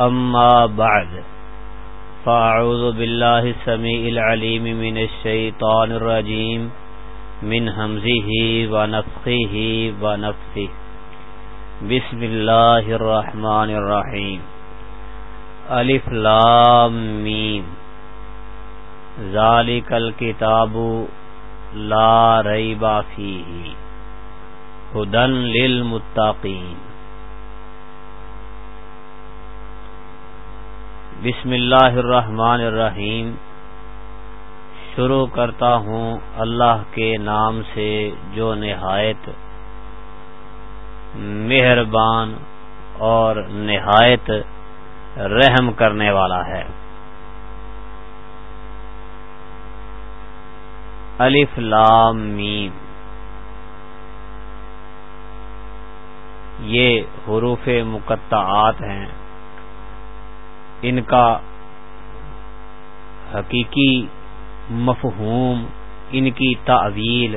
أما بعد، فأعوذ بالله السميع العليم من الشيطان الرجيم، من همزه ونفخه ونفثه. بسم الله الرحمن الرحيم. الف لام میم ذالک الكتاب لا ریب فیہ ہدن للمتقین بسم اللہ الرحمن الرحیم۔ شروع کرتا ہوں اللہ کے نام سے جو نہایت مہربان اور نہایت رحم کرنے والا ہے۔ الف لام میم۔ یہ حروف مقطعات ہیں۔ ان کا حقیقی مفہوم، ان کی تعویل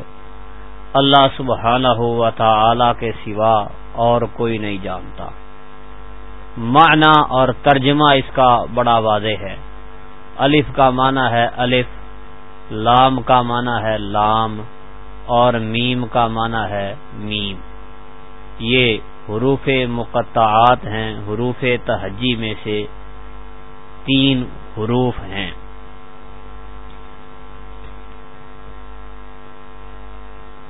اللہ سبحانہ و تعالی کے سوا اور کوئی نہیں جانتا۔ معنی اور ترجمہ اس کا بڑا واضح ہے۔ الف کا معنی ہے الف، لام کا معنی ہے لام، اور میم کا معنی ہے میم۔ یہ حروف مقطعات ہیں، حروف تہجی میں سے تین حروف ہیں۔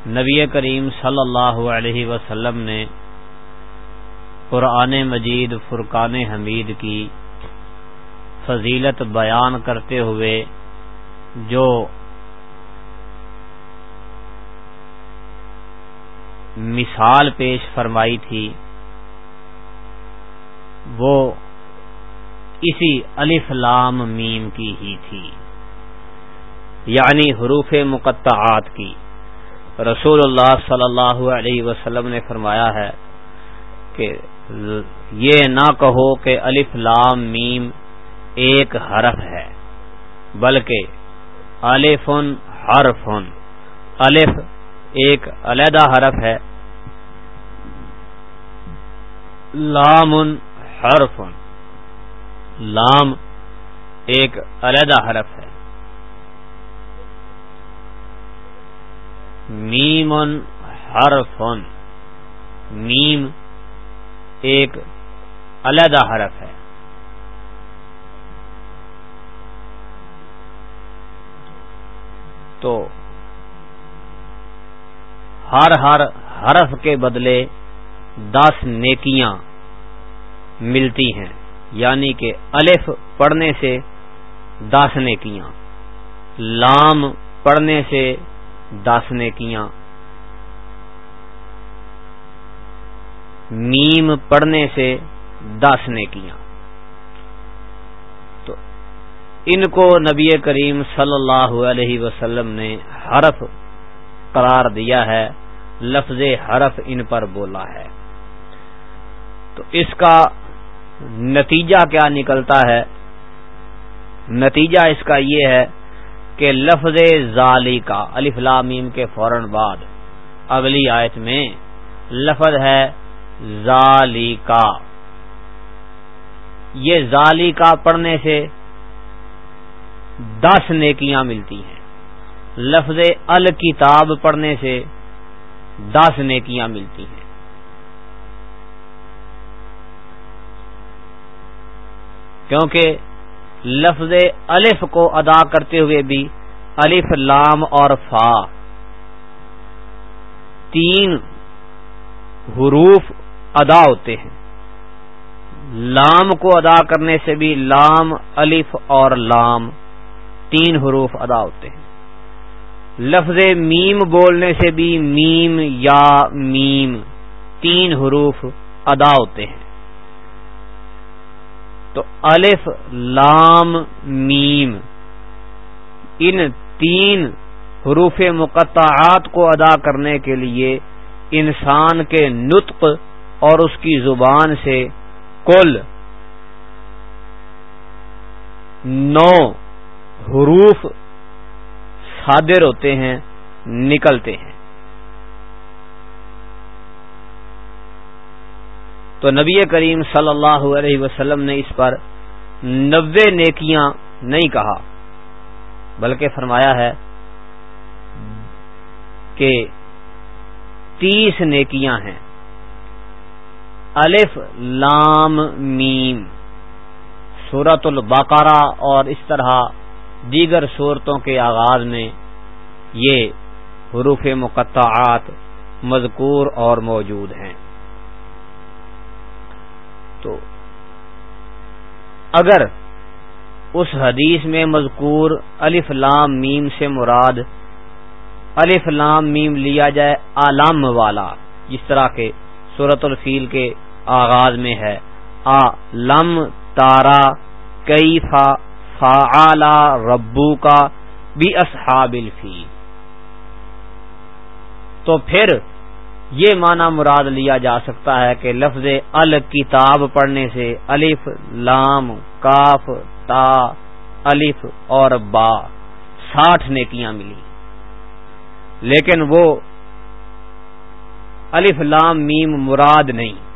نبی کریم صلی اللہ علیہ وسلم نے قرآن مجید فرقان حمید کی فضیلت بیان کرتے ہوئے جو مثال پیش فرمائی تھی، وہ اسی الف لام میم کی ہی تھی۔ یعنی حروف مقطعات کی۔ رسول اللہ صلی اللہ علیہ وسلم نے فرمایا ہے کہ یہ نہ کہو کہ الف لام میم ایک حرف ہے، بلکہ الف حرف الف ایک علیحدہ حرف ہے لام حرف لام ایک علیحدہ حرف ہے۔ میم حرف، میم ایک علیحدہ حرف ہے۔ تو ہر ہر حرف کے بدلے دس نیکیاں ملتی ہیں۔ یعنی کہ الف پڑھنے سے دس نیکیاں لام پڑھنے سے دس نیکیاں میم پڑھنے سے دس نیکیاں تو ان کو نبی کریم صلی اللہ علیہ وسلم نے حرف قرار دیا ہے، لفظ حرف ان پر بولا ہے۔ تو اس کا نتیجہ کیا نکلتا ہے؟ نتیجہ اس کا یہ ہے کہ لفظ ظالی کا الف لامیم کے فوراً بعد، اگلی آیت میں لفظ ہے ظالی کا یہ ظالی کا پڑھنے سے دس نیکیاں ملتی ہیں۔ لفظ الکتاب پڑھنے سے دس نیکیاں ملتی ہیں۔ کیونکہ لفظ الف کو ادا کرتے ہوئے بھی الف، لام اور فا تین حروف ادا ہوتے ہیں۔ لام کو ادا کرنے سے بھی لام، الف اور لام تین حروف ادا ہوتے ہیں۔ لفظ میم بولنے سے بھی میم یا میم تین حروف ادا ہوتے ہیں۔ تو الف لام میم ان تین حروف مقطعات کو ادا کرنے کے لیے انسان کے نطق اور اس کی زبان سے کل نو حروف صادر ہوتے ہیں، نکلتے ہیں۔ تو نبی کریم صلی اللہ علیہ وسلم نے اس پر نوے نیکیاں نہیں کہا، بلکہ فرمایا ہے کہ تیس نیکیاں ہیں۔ الف لام میم۔ سورت البقرہ اور اس طرح دیگر صورتوں کے آغاز میں یہ حروف مقطعات مذکور اور موجود ہیں۔ تو اگر اس حدیث میں مذکور الف لام میم سے مراد الف لام میم لیا جائے عالم والا، جس طرح کے صورت الفیل کے آغاز میں ہے آ لم تارا کئی فا فا ربو کا بھی اصحاب الفیل۔ تو پھر یہ معنی مراد لیا جا سکتا ہے کہ لفظ ال کتاب پڑھنے سے الف، لام، کاف، تا، الف اور با ساٹھ نیکیاں ملی۔ لیکن وہ الف، لام، میم مراد نہیں۔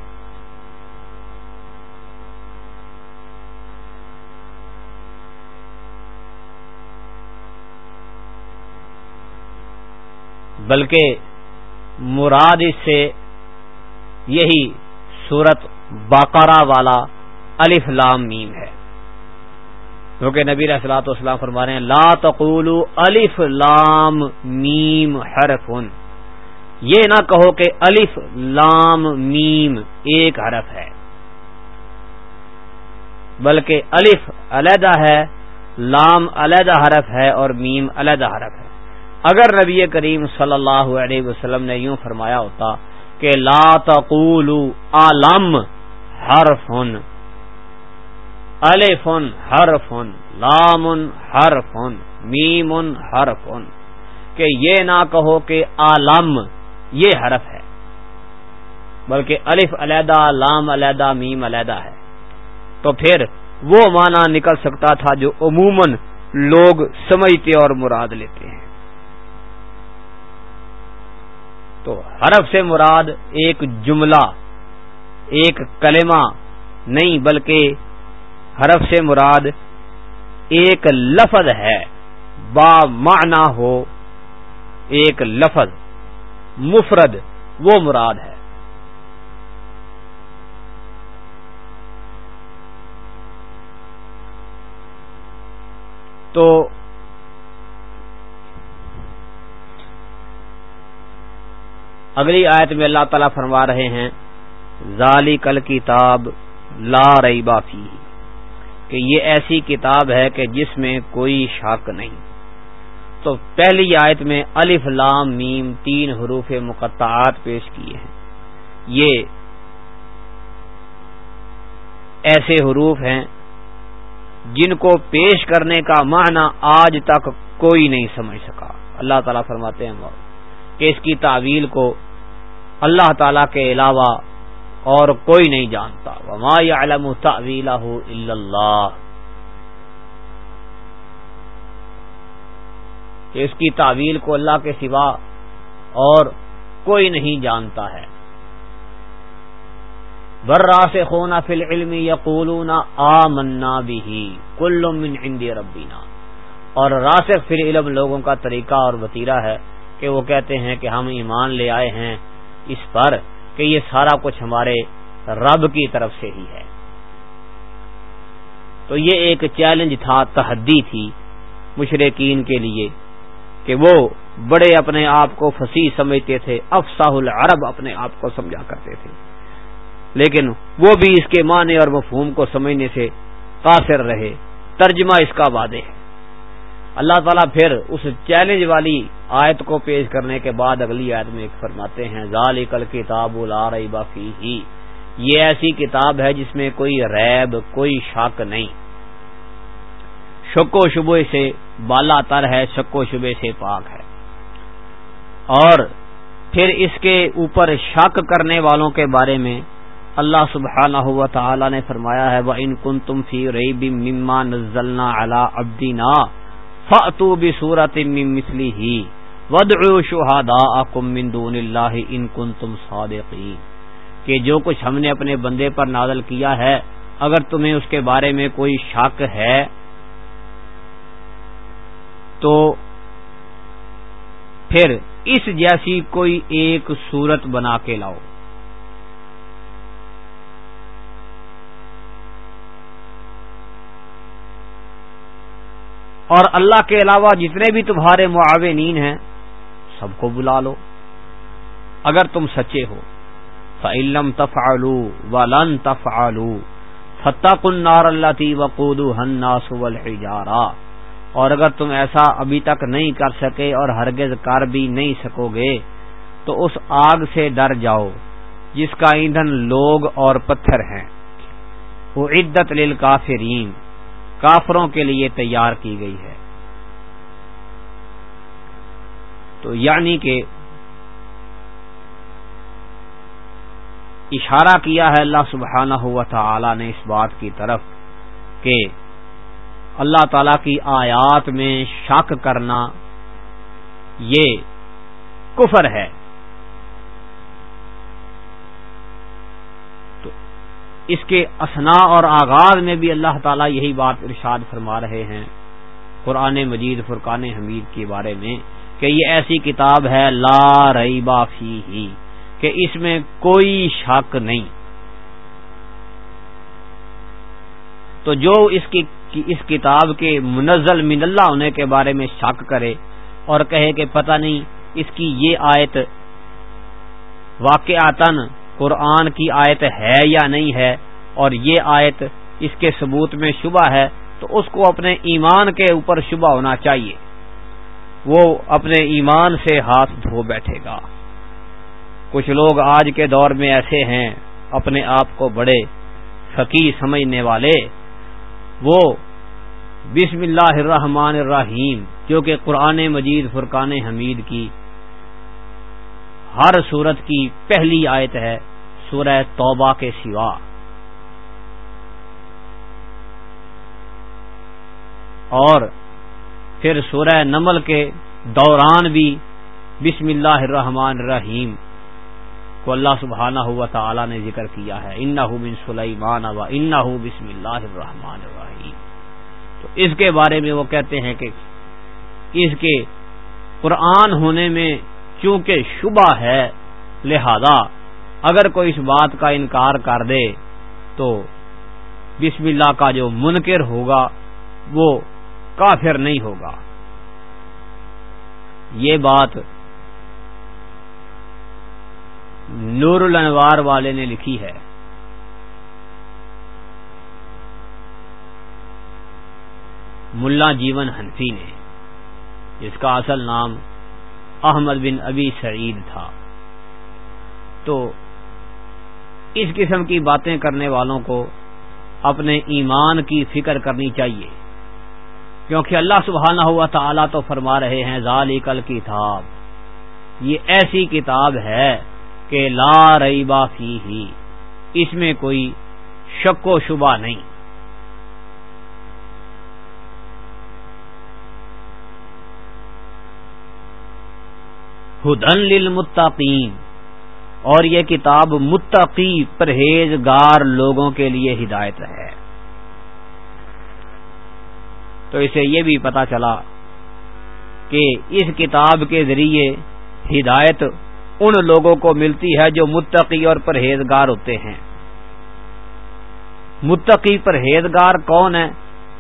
بلکہ مراد اس سے یہی سورت باقارہ والا الف لام میم ہے۔ کیونکہ نبی السلاۃ والسلام فرما رہے ہیں، لا تقول الف لام میم حرف۔ یہ نہ کہو کہ الف لام میم ایک حرف ہے، بلکہ الف علیحدہ ہے، لام علیحدہ حرف ہے اور میم علیحدہ حرف ہے۔ اگر نبی کریم صلی اللہ علیہ وسلم نے یوں فرمایا ہوتا کہ لا تقول عالم حرف الفن ہر فن لامن ہر فن ہر فن کہ یہ نہ کہو کہ عالم یہ حرف ہے بلکہ الف علیحدہ، لام علیحدہ، میم علیحدہ ہے۔ تو پھر وہ معنی نکل سکتا تھا جو عموماً لوگ سمجھتے اور مراد لیتے ہیں۔ تو حرف سے مراد ایک جملہ، ایک کلمہ نہیں، بلکہ حرف سے مراد ایک لفظ ہے۔ با معنی ہو ایک لفظ، مفرد وہ مراد ہے۔ تو اگلی آیت میں اللہ تعالی فرما رہے ہیں ظالی کل کتاب لا رئی بافی کہ یہ ایسی کتاب ہے کہ جس میں کوئی شک نہیں۔ تو پہلی آیت میں الف لام میم تین حروف مقطعات پیش کیے ہیں۔ یہ ایسے حروف ہیں جن کو پیش کرنے کا معنی آج تک کوئی نہیں سمجھ سکا۔ اللہ تعالیٰ فرماتے ہیں کہ اس کی تعویل کو اللہ تعالی کے علاوہ اور کوئی نہیں جانتا۔ وما يعلم تعویلہ الا اللہ کہ اس کی تعویل کو اللہ کے سوا اور کوئی نہیں جانتا ہے۔ بر سے خونا فل علم یا آ منا بھی کل من عند ربینا اور راسخ فل علم لوگوں کا طریقہ اور وطیرہ ہے۔ کہ وہ کہتے ہیں کہ ہم ایمان لے آئے ہیں اس پر کہ یہ سارا کچھ ہمارے رب کی طرف سے ہی ہے۔ تو یہ ایک چیلنج تھا، تحدی تھی مشرقین کے لیے کہ وہ بڑے اپنے آپ کو فصیح سمجھتے تھے افساح العرب اپنے آپ کو سمجھا کرتے تھے۔ لیکن وہ بھی اس کے معنی اور مفہوم کو سمجھنے سے قاصر رہے۔ ترجمہ اس کا وعدے ہے۔ اللہ تعالیٰ پھر اس چیلنج والی آیت کو پیش کرنے کے بعد اگلی آیت میں ایک فرماتے ہیں ظال کتاب لا بافی ہی یہ ایسی کتاب ہے جس میں کوئی ریب، کوئی شک نہیں۔ شک و شبے سے بالا تر ہے، شک و شبے سے پاک ہے۔ اور پھر اس کے اوپر شک کرنے والوں کے بارے میں اللہ سبحانہ ہوا تعالی نے فرمایا ہے وہ ان کن تم فی رئی بھی مما نزلنا اللہ ابدی نا فاتو بھی صورت مسلی ہی ودعو شہداءکم من دون اللہ ان کنتم صادقین کہ جو کچھ ہم نے اپنے بندے پر نازل کیا ہے، اگر تمہیں اس کے بارے میں کوئی شک ہے، تو پھر اس جیسی کوئی ایک صورت بنا کے لاؤ۔ اور اللہ کے علاوہ جتنے بھی تمہارے معاونین ہیں، سب کو بلا لو۔ اگر تم سچے ہو فعلم تف آلو و لن تف آلو فتح کن اللہ تی وقود اور اگر تم ایسا ابھی تک نہیں کر سکے اور ہرگز کر بھی نہیں سکو گے تو اس آگ سے ڈر جاؤ، جس کا ایندھن لوگ اور پتھر ہیں۔ وہ عدت للکافرین کافروں کے لیے تیار کی گئی ہے۔ تو یعنی کہ اشارہ کیا ہے اللہ سبحانہ ہوا تھا نے اس بات کی طرف کہ اللہ تعالی کی آیات میں شک کرنا یہ کفر ہے۔ اس کے اسنا اور آغاز میں بھی اللہ تعالیٰ یہی بات ارشاد فرما رہے ہیں قرآن مجید فرقان حمید کے بارے میں کہ یہ ایسی کتاب ہے لا رئی بافی ہی کہ اس میں کوئی شک نہیں۔ تو جو اس کی اس کتاب کے منزل من اللہ ہونے کے بارے میں شک کرے اور کہے کہ پتہ نہیں اس کی یہ آیت واقع قرآن کی آیت ہے یا نہیں ہے اور یہ آیت اس کے ثبوت میں شبہ ہے، تو اس کو اپنے ایمان کے اوپر شبہ ہونا چاہیے۔ وہ اپنے ایمان سے ہاتھ دھو بیٹھے گا۔ کچھ لوگ آج کے دور میں ایسے ہیں، اپنے آپ کو بڑے فقی سمجھنے والے۔ وہ بسم اللہ الرحمن الرحیم، جو کہ قرآن مجید فرقان حمید کی ہر صورت کی پہلی آیت ہے۔ سورہ توبہ کے سوا۔ اور پھر سورہ نمل کے دوران بھی بسم اللہ الرحمن الرحیم کو اللہ سبحانہ ہوا تعالی نے ذکر کیا ہے۔ ان بن سلیمان و ان بسم اللہ الرحمن الرحیم۔ تو اس کے بارے میں وہ کہتے ہیں کہ اس کے قرآن ہونے میں چونکہ شبہ ہے، لہذا اگر کوئی اس بات کا انکار کر دے تو بسم اللہ کا جو منکر ہوگا وہ کافر نہیں ہوگا۔ یہ بات نور الانوار والے نے لکھی ہے۔ ملا جیون ہنفی نے، جس کا اصل نام احمد بن ابی سعید تھا۔ تو اس قسم کی باتیں کرنے والوں کو اپنے ایمان کی فکر کرنی چاہیے۔ کیونکہ اللہ سبحانہ ہوا تعالی تو فرما رہے ہیں ذالی کل کتاب یہ ایسی کتاب ہے کہ لا رئی فی ہی اس میں کوئی شک و شبہ نہیں۔ ہدن للمتقین۔ اور یہ کتاب متقی پرہیزگار لوگوں کے لیے ہدایت ہے۔ تو اسے یہ بھی پتا چلا کہ اس کتاب کے ذریعے ہدایت ان لوگوں کو ملتی ہے جو متقی اور پرہیزگار ہوتے ہیں۔ متقی پرہیزگار کون ہے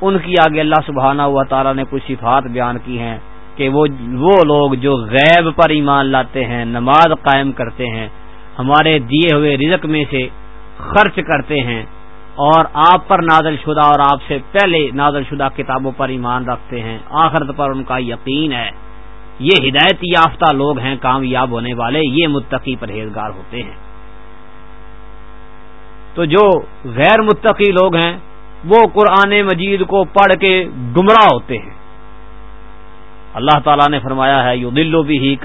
ان کی آگے اللہ سبحانہ ہوا تعالیٰ نے کچھ صفات بیان کی ہیں کہ وہ وہ لوگ جو غیب پر ایمان لاتے ہیں، نماز قائم کرتے ہیں ہمارے دیے ہوئے رزق میں سے خرچ کرتے ہیں اور آپ پر نازل شدہ اور آپ سے پہلے نازل شدہ کتابوں پر ایمان رکھتے ہیں۔ آخرت پر ان کا یقین ہے۔ یہ ہدایت یافتہ لوگ ہیں، کامیاب ہونے والے، یہ متقی پرہیزگار ہوتے ہیں۔ تو جو غیر متقی لوگ ہیں، وہ قرآن مجید کو پڑھ کے گمراہ ہوتے ہیں۔ اللہ تعالیٰ نے فرمایا ہے یو دلو بھی ہی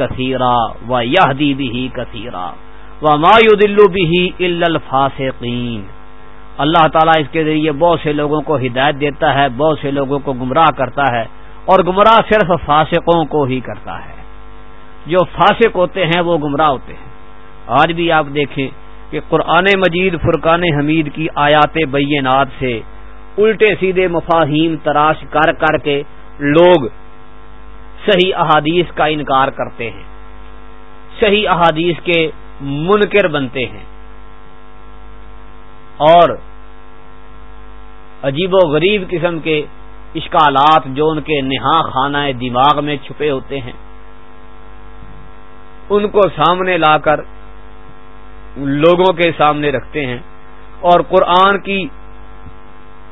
و یہ دی بھی کثیرا۔ و ما یو دلو بھی الفاسقین اللہ تعالیٰ اس کے ذریعے بہت سے لوگوں کو ہدایت دیتا ہے، بہت سے لوگوں کو گمراہ کرتا ہے، اور گمراہ صرف فاسقوں کو ہی کرتا ہے۔ جو فاسق ہوتے ہیں، وہ گمراہ ہوتے ہیں۔ آج بھی آپ دیکھیں کہ قرآن مجید، فرقان حمید کی آیات بینات سے الٹے سیدھے مفاہیم تراش کر کر کے لوگ صحیح احادیث کا انکار کرتے ہیں۔ صحیح احادیث کے منکر بنتے ہیں اور عجیب و غریب قسم کے اشکالات جو ان کے نہا خانہ دماغ میں چھپے ہوتے ہیں، ان کو سامنے لا کر لوگوں کے سامنے رکھتے ہیں اور قرآن کی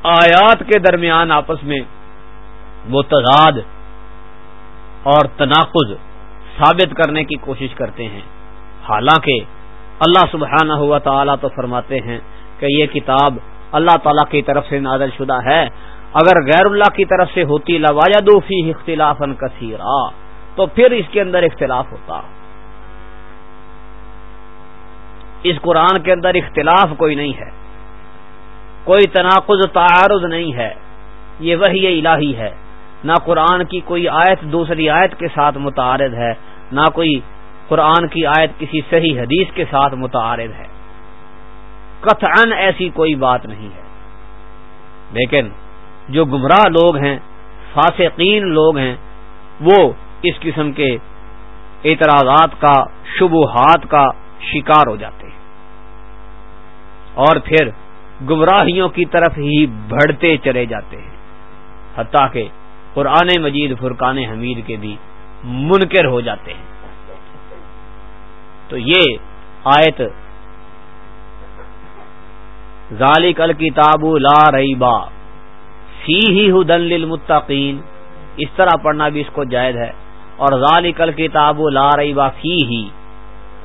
آیات کے درمیان آپس میں وہ تضاد اور تناقض ثابت کرنے کی کوشش کرتے ہیں۔ حالانکہ اللہ سبحانہ ہوا تعالیٰ تو فرماتے ہیں کہ یہ کتاب اللہ تعالیٰ کی طرف سے نازل شدہ ہے۔ اگر غیر اللہ کی طرف سے ہوتی لواجہ دوفی اختلاف کثیرہ تو پھر اس کے اندر اختلاف ہوتا۔ اس قرآن کے اندر اختلاف کوئی نہیں ہے۔ کوئی تناقض، تعارض نہیں ہے۔ یہ وہی الہی ہے۔ نہ قرآن کی کوئی آیت دوسری آیت کے ساتھ متعارض ہے، نہ کوئی قرآن کی آیت کسی صحیح حدیث کے ساتھ متعارض ہے۔ کتن ایسی کوئی بات نہیں ہے۔ لیکن جو گمراہ لوگ ہیں، فاسقین لوگ ہیں، وہ اس قسم کے اعتراضات کا، شبہات کا شکار ہو جاتے ہیں۔ اور پھر گمراہیوں کی طرف ہی بڑھتے چلے جاتے ہیں۔ حتیٰ کہ قرآن مجید فرقان حمید کے بھی منکر ہو جاتے ہیں۔ تو یہ آیت ذالک الکتاب لا ریبا فی ہی ہدن للمتقین۔ اس طرح پڑھنا بھی اس کو جائز ہے۔ اور ذالک الکتاب لا ریبا فی ہی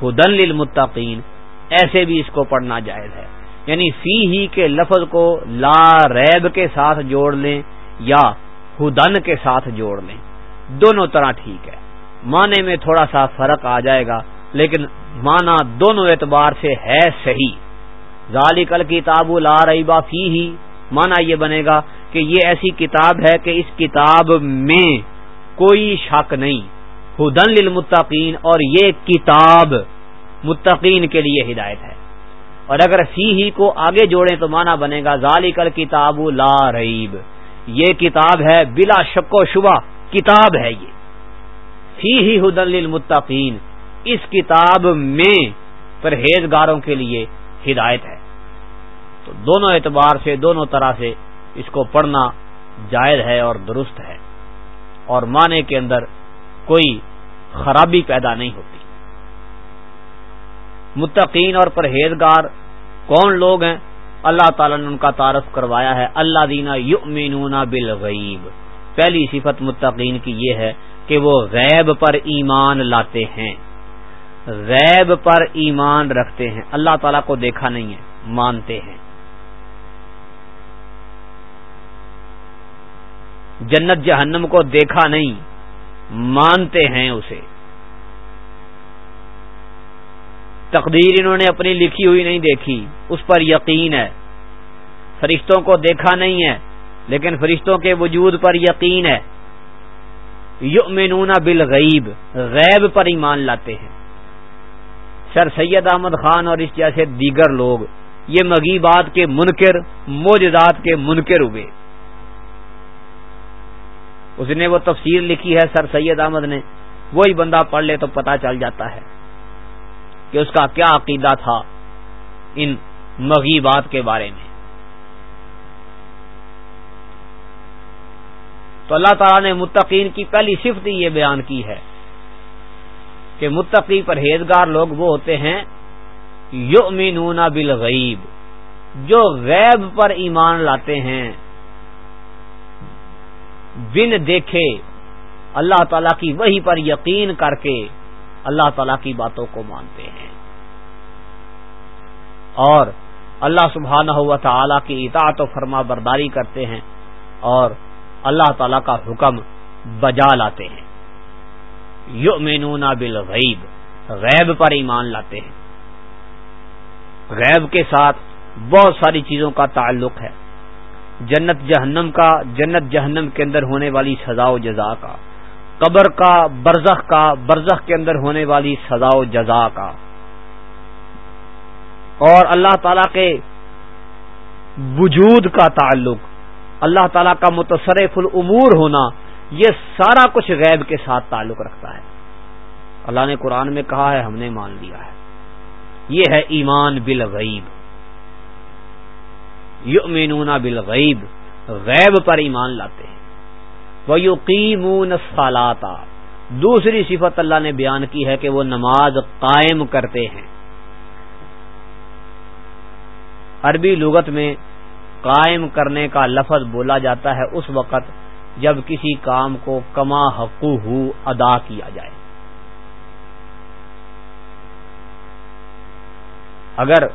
ہدن للمتقین۔ ایسے بھی اس کو پڑھنا جائز ہے۔ یعنی فی ہی کے لفظ کو لا ریب کے ساتھ جوڑ لیں یا ہدن کے ساتھ جوڑ لیں۔ دونوں طرح ٹھیک ہے۔ معنی میں تھوڑا سا فرق آ جائے گا۔ لیکن مانا دونوں اعتبار سے ہے صحیح۔ ظالی کل کتاب لا ریبا فی ہی مانا یہ بنے گا کہ یہ ایسی کتاب ہے کہ اس کتاب میں کوئی شک نہیں۔ ہدن للمتقین اور یہ کتاب متقین کے لیے ہدایت ہے۔ اور اگر فی ہی کو آگے جوڑیں تو مانا بنے گا ذالک کتاب لا ریب۔ یہ کتاب ہے بلا شک و شبہ۔ کتاب ہے یہ۔ فی ہی ہدن للمتقین۔ اس کتاب میں پرہیزگاروں کے لیے ہدایت ہے۔ تو دونوں اعتبار سے، دونوں طرح سے اس کو پڑھنا جائز ہے اور درست ہے۔ اور معنی کے اندر کوئی خرابی پیدا نہیں ہوتی۔ متقین اور پرہیزگار کون لوگ ہیں؟ اللہ تعالیٰ نے ان کا تعارف کروایا ہے۔ اللہ دینا یؤمنون بالغیب۔ پہلی صفت متقین کی یہ ہے کہ وہ غیب پر ایمان لاتے ہیں۔ غیب پر ایمان رکھتے ہیں۔ اللہ تعالیٰ کو دیکھا نہیں ہے، مانتے ہیں۔ جنت جہنم کو دیکھا نہیں، مانتے ہیں اسے۔ تقدیر انہوں نے اپنی لکھی ہوئی نہیں دیکھی، اس پر یقین ہے۔ فرشتوں کو دیکھا نہیں ہے، لیکن فرشتوں کے وجود پر یقین ہے۔ یؤمنون بالغیب، غیب پر ایمان لاتے ہیں۔ سر سید احمد خان اور اس جیسے دیگر لوگ، یہ مغیبات کے منکر موجدات کے منکر ہوئے۔ اس نے وہ تفسیر لکھی ہے سر سید احمد نے۔ وہی بندہ پڑھ لے تو پتا چل جاتا ہے کہ اس کا کیا عقیدہ تھا ان مغیبات کے بارے میں۔ تو اللہ تعالیٰ نے متقین کی پہلی صفت یہ بیان کی ہے۔ کہ متقی پرہیزگار لوگ وہ ہوتے ہیں، یؤمنون بالغیب، جو غیب پر ایمان لاتے ہیں۔ بن دیکھے، اللہ تعالی کی وہی پر یقین کر کے اللہ تعالی کی باتوں کو مانتے ہیں۔ اور اللہ سبحانہ ہوا تعالی کی اطاعت و فرما برداری کرتے ہیں اور اللہ تعالی کا حکم بجا لاتے ہیں۔ یؤمنون بالغیب، غیب پر ایمان لاتے ہیں۔ غیب کے ساتھ بہت ساری چیزوں کا تعلق ہے۔ جنت جہنم کا، جنت جہنم کے اندر ہونے والی سزا و جزا کا۔ قبر کا، برزخ کا، برزخ کے اندر ہونے والی سزا و جزا کا۔ اور اللہ تعالی کے وجود کا تعلق، اللہ تعالی کا متصرف العمور ہونا یہ سارا کچھ غیب کے ساتھ تعلق رکھتا ہے۔ اللہ نے قرآن میں کہا ہے، ہم نے مان لیا ہے۔ یہ ہے ایمان بالغیب۔ یؤمنون بالغیب، غیب پر ایمان لاتے ہیں۔ وہ یقینون سالاتا دوسری صفت اللہ نے بیان کی ہے کہ وہ نماز قائم کرتے ہیں۔ عربی لغت میں قائم کرنے کا لفظ بولا جاتا ہے، اس وقت جب کسی کام کو کما حقو ہو ادا کیا جائے۔ اگر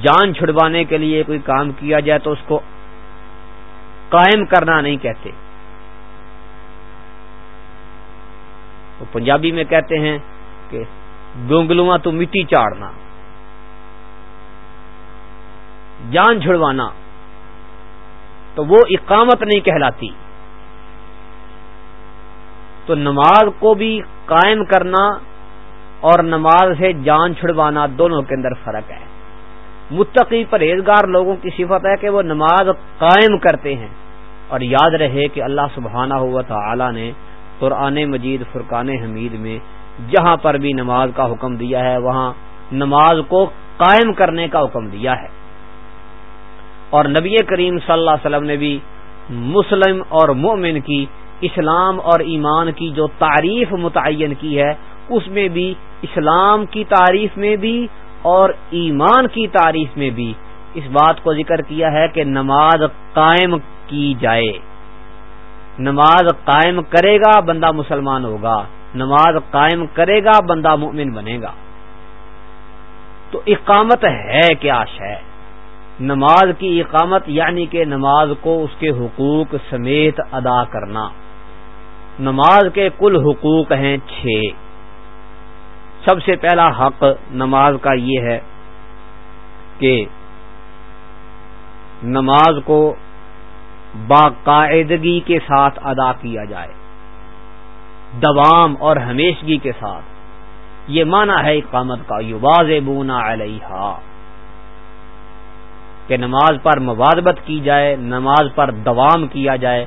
جان چھڑوانے کے لیے کوئی کام کیا جائے تو اس کو قائم کرنا نہیں کہتے۔ وہ پنجابی میں کہتے ہیں کہ گونگلواں تو مٹی چاڑنا۔ جان چھڑوانا تو وہ اقامت نہیں کہلاتی۔ تو نماز کو بھی قائم کرنا اور نماز سے جان چھڑوانا دونوں کے اندر فرق ہے۔ متقی پرہیزگار لوگوں کی صفت ہے کہ وہ نماز قائم کرتے ہیں۔ اور یاد رہے کہ اللہ سبحانہ ہوا تھا نے قرآن مجید فرقان حمید میں جہاں پر بھی نماز کا حکم دیا ہے، وہاں نماز کو قائم کرنے کا حکم دیا ہے۔ اور نبی کریم صلی اللہ علیہ وسلم نے بھی مسلم اور مومن کی، اسلام اور ایمان کی جو تعریف متعین کی ہے، اس میں بھی، اسلام کی تعریف میں بھی اور ایمان کی تعریف میں بھی اس بات کو ذکر کیا ہے کہ نماز قائم کی جائے۔ نماز قائم کرے گا، بندہ مسلمان ہوگا۔ نماز قائم کرے گا، بندہ مومن بنے گا۔ تو اقامت ہے، کیا شے؟ نماز کی اقامت یعنی کہ نماز کو اس کے حقوق سمیت ادا کرنا۔ نماز کے کل حقوق ہیں چھ۔ سب سے پہلا حق نماز کا یہ ہے کہ نماز کو باقاعدگی کے ساتھ ادا کیا جائے۔ دوام اور ہمیشگی کے ساتھ۔ یہ مانا ہے اقامت کا یو واضح بونا علیہ کہ نماز پر موادبت کی جائے، نماز پر دوام کیا جائے،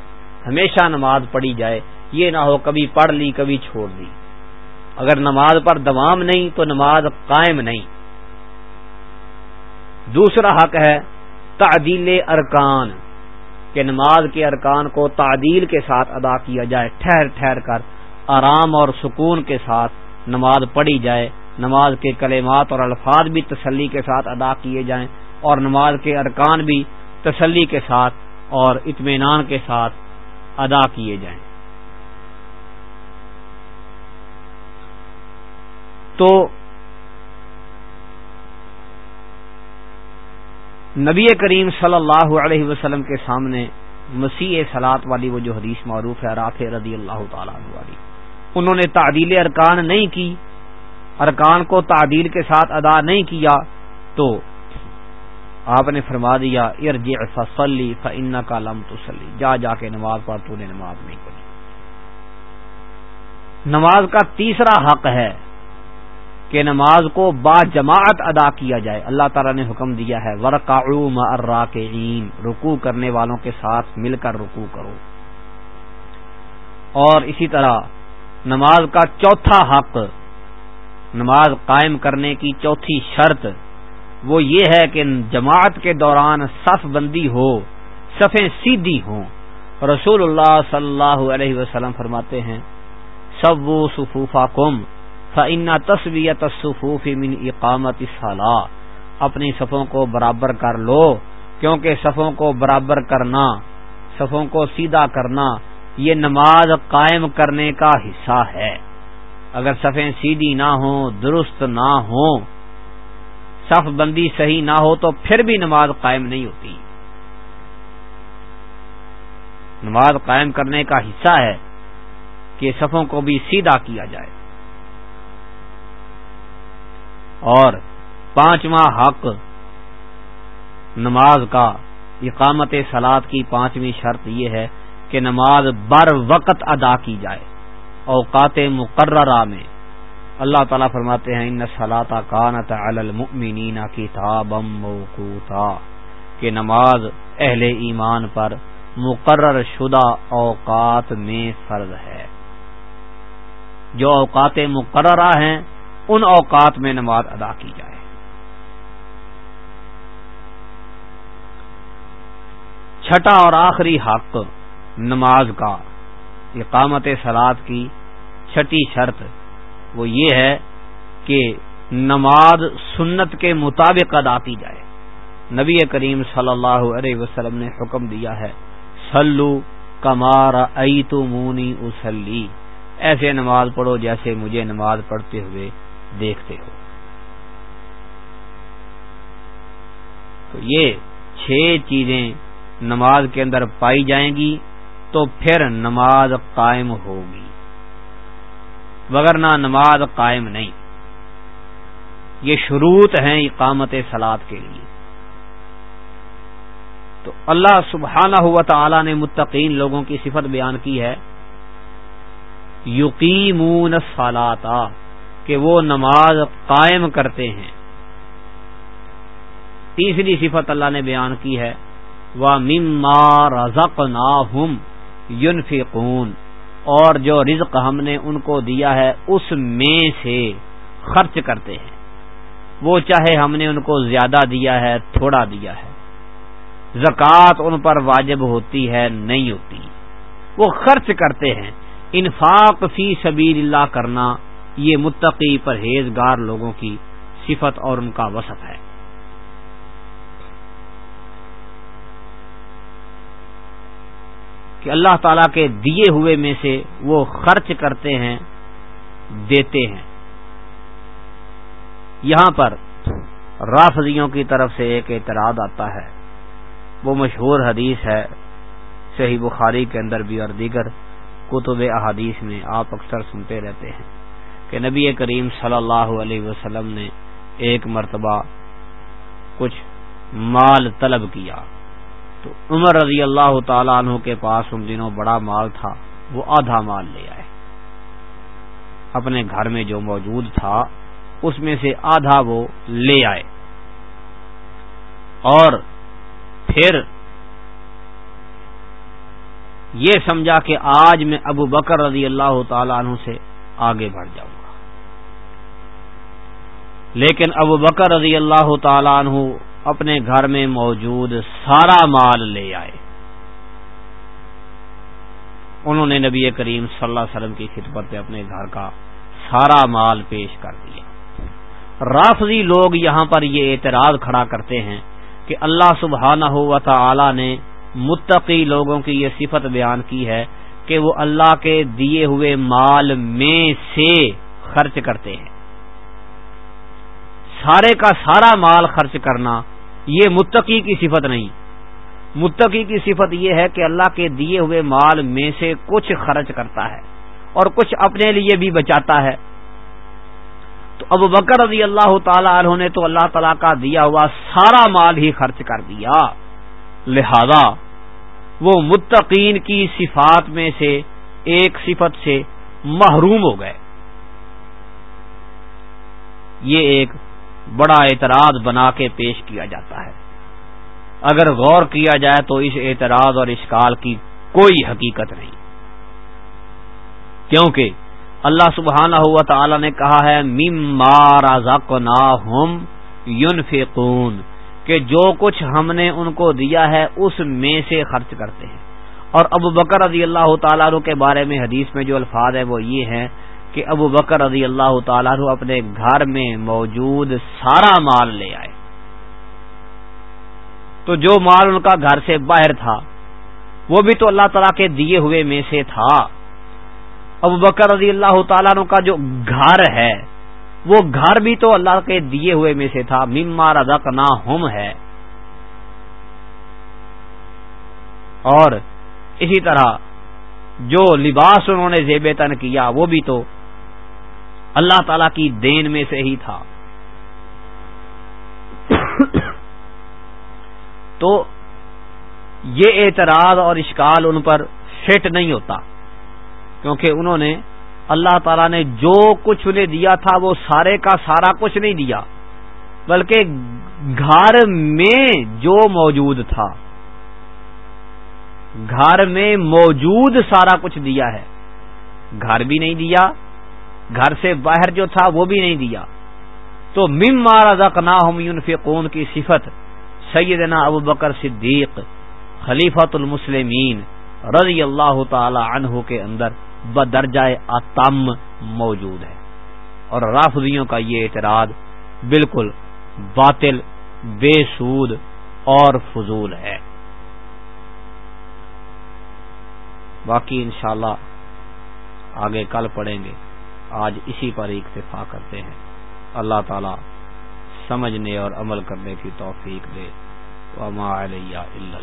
ہمیشہ نماز پڑھی جائے، یہ نہ ہو کبھی پڑھ لی، کبھی چھوڑ دی۔ اگر نماز پر دوام نہیں تو نماز قائم نہیں۔ دوسرا حق ہے تعدیل ارکان، کہ نماز کے ارکان کو تعدیل کے ساتھ ادا کیا جائے، ٹھہر ٹھہر کر آرام اور سکون کے ساتھ نماز پڑھی جائے، نماز کے کلمات اور الفاظ بھی تسلی کے ساتھ ادا کیے جائیں۔ اور نماز کے ارکان بھی تسلی کے ساتھ اور اطمینان کے ساتھ ادا کیے جائیں۔ تو نبی کریم صلی اللہ علیہ وسلم کے سامنے مسیح سلاد والی وہ جو حدیث معروف ہے راف رضی اللہ تعالیٰ والی۔ انہوں نے تعدیل ارکان نہیں کی، ارکان کو تعدیل کے ساتھ ادا نہیں کیا تو آپ نے فرما دیا، ارجع فصلی فان کا لم تسلی جا جا کے نماز پڑھ، تو نے نماز نہیں پڑھی۔ نماز کا تیسرا حق ہے کہ نماز کو با جماعت ادا کیا جائے۔ اللہ تعالیٰ نے حکم دیا ہے ورقعوا مع الراکعین رکوع کرنے والوں کے ساتھ مل کر رکوع کرو۔ اور اسی طرح نماز کا چوتھا حق، نماز قائم کرنے کی چوتھی شرط وہ یہ ہے کہ جماعت کے دوران صف بندی ہو، صفیں سیدھی ہوں۔ رسول اللہ صلی اللہ علیہ وسلم فرماتے ہیں سب وہ صفوفا کم فعنا تصویت صفوف من اقامت صلاح اپنی صفوں کو برابر کر لو، کیونکہ صفوں کو برابر کرنا، صفوں کو سیدھا کرنا، یہ نماز قائم کرنے کا حصہ ہے۔ اگر صفیں سیدھی نہ ہوں، درست نہ ہوں صف بندی صحیح نہ ہو تو پھر بھی نماز قائم نہیں ہوتی۔ نماز قائم کرنے کا حصہ ہے کہ صفوں کو بھی سیدھا کیا جائے۔ اور پانچواں حق، نماز کا اقامت سلاد کی پانچویں شرط یہ ہے کہ نماز بر وقت ادا کی جائے اوقات مقررہ میں۔ اللہ تعالیٰ فرماتے ہیں، ان سلاتا کانت المؤمنین کتابا موقوتا. کہ نماز اہل ایمان پر مقرر شدہ اوقات میں فرض ہے۔ جو اوقات مقررہ ہیں، ان اوقات میں نماز ادا کی جائے۔ چھٹا اور آخری حق نماز کا، اقامت سلاد کی چھٹی شرط وہ یہ ہے کہ نماز سنت کے مطابق ادا کی جائے۔ نبی کریم صلی اللہ علیہ وسلم نے حکم دیا ہے سلو کمار ائی تو مونی اسلی ایسے نماز پڑھو جیسے مجھے نماز پڑھتے ہوئے دیکھتے ہو۔ تو یہ چھ چیزیں نماز کے اندر پائی جائیں گی تو پھر نماز قائم ہوگی۔ وگرنہ نماز قائم نہیں۔ یہ شروط ہیں اقامت سلاد کے لیے۔ تو اللہ سبحانہ ہوا تعالی نے متقین لوگوں کی صفت بیان کی ہے۔ یقیمون سالاتا کہ وہ نماز قائم کرتے ہیں۔ تیسری صفت اللہ نے بیان کی ہے۔ وہ مما رزق نا ہم اور جو رزق ہم نے ان کو دیا ہے، اس میں سے خرچ کرتے ہیں۔ وہ چاہے ہم نے ان کو زیادہ دیا ہے، تھوڑا دیا ہے۔ زکوٰۃ ان پر واجب ہوتی ہے، نہیں ہوتی۔ وہ خرچ کرتے ہیں۔ انفاق فی سبیل اللہ کرنا یہ متقی پرہیزگار لوگوں کی صفت اور ان کا وسط ہے۔ کہ اللہ تعالی کے دیے ہوئے میں سے وہ خرچ کرتے ہیں، دیتے ہیں۔ یہاں پر رافضیوں کی طرف سے ایک اعتراض آتا ہے۔ وہ مشہور حدیث ہے، صحیح بخاری کے اندر بھی اور دیگر کتب احادیث میں آپ اکثر سنتے رہتے ہیں کہ نبی کریم صلی اللہ علیہ وسلم نے ایک مرتبہ کچھ مال طلب کیا۔ تو عمر رضی اللہ تعالیٰ عنہ کے پاس ان دنوں بڑا مال تھا، وہ آدھا مال لے آئے۔ اپنے گھر میں جو موجود تھا، اس میں سے آدھا وہ لے آئے۔ اور پھر یہ سمجھا کہ آج میں ابو بکر رضی اللہ تعالی عنہ سے آگے بڑھ جاؤں گا۔ لیکن ابو بکر رضی اللہ تعالی عنہ اپنے گھر میں موجود سارا مال لے آئے۔ انہوں نے نبی کریم صلی اللہ علیہ وسلم کی خدمت پہ اپنے گھر کا سارا مال پیش کر دیا۔ رافضی لوگ یہاں پر یہ اعتراض کھڑا کرتے ہیں کہ اللہ سبحانہ ہوا تعالی نے متقی لوگوں کی یہ صفت بیان کی ہے کہ وہ اللہ کے دیے ہوئے مال میں سے خرچ کرتے ہیں۔ سارے کا سارا مال خرچ کرنا یہ متقی کی صفت نہیں۔ متقی کی صفت یہ ہے کہ اللہ کے دیے ہوئے مال میں سے کچھ خرچ کرتا ہے اور کچھ اپنے لیے بھی بچاتا ہے۔ تو اب بکر رضی اللہ تعالی عنہ نے تو اللہ تعالی کا دیا ہوا سارا مال ہی خرچ کر دیا۔ لہذا وہ متقین کی صفات میں سے ایک صفت سے محروم ہو گئے۔ یہ ایک بڑا اعتراض بنا کے پیش کیا جاتا ہے۔ اگر غور کیا جائے تو اس اعتراض اور اشکال کی کوئی حقیقت نہیں۔ کیونکہ اللہ سبحانہ ہوا تعالی نے کہا ہے ہم یونفقون کہ جو کچھ ہم نے ان کو دیا ہے، اس میں سے خرچ کرتے ہیں۔ اور ابو بکر رضی اللہ تعالیٰ عنہ کے بارے میں حدیث میں جو الفاظ ہے وہ یہ ہے کہ ابو بکر رضی اللہ تعالیٰ عنہ اپنے گھر میں موجود سارا مال لے آئے۔ تو جو مال ان کا گھر سے باہر تھا، وہ بھی تو اللہ تعالیٰ کے دیے ہوئے میں سے تھا۔ ابو بکر رضی اللہ تعالیٰ عنہ کا جو گھر ہے، وہ گھر بھی تو اللہ کے دیے ہوئے میں سے تھا۔ مما رزق نہ ہے۔ اور اسی طرح جو لباس انہوں نے زیب تن کیا، وہ بھی تو اللہ تعالی کی دین میں سے ہی تھا۔ تو یہ اعتراض اور اشکال ان پر فٹ نہیں ہوتا، کیونکہ انہوں نے اللہ تعالی نے جو کچھ انہیں دیا تھا وہ سارے کا سارا کچھ نہیں دیا، بلکہ گھر میں جو موجود تھا، گھر میں موجود سارا کچھ دیا ہے۔ گھر بھی نہیں دیا گھر سے باہر جو تھا وہ بھی نہیں دیا۔ تو مم مارا زکنا ہم کی صفت سیدنا ابو بکر صدیق خلیفت المسلمین رضی اللہ تعالی عنہ کے اندر بدرجۂ اتم موجود ہے۔ اور رافضیوں کا یہ اعتراض بالکل باطل، بے سود اور فضول ہے۔ باقی انشاءاللہ آگے کل پڑھیں گے۔ آج اسی پر اکتفا کرتے ہیں۔ اللہ تعالی سمجھنے اور عمل کرنے کی توفیق دے۔ وما علیہ الا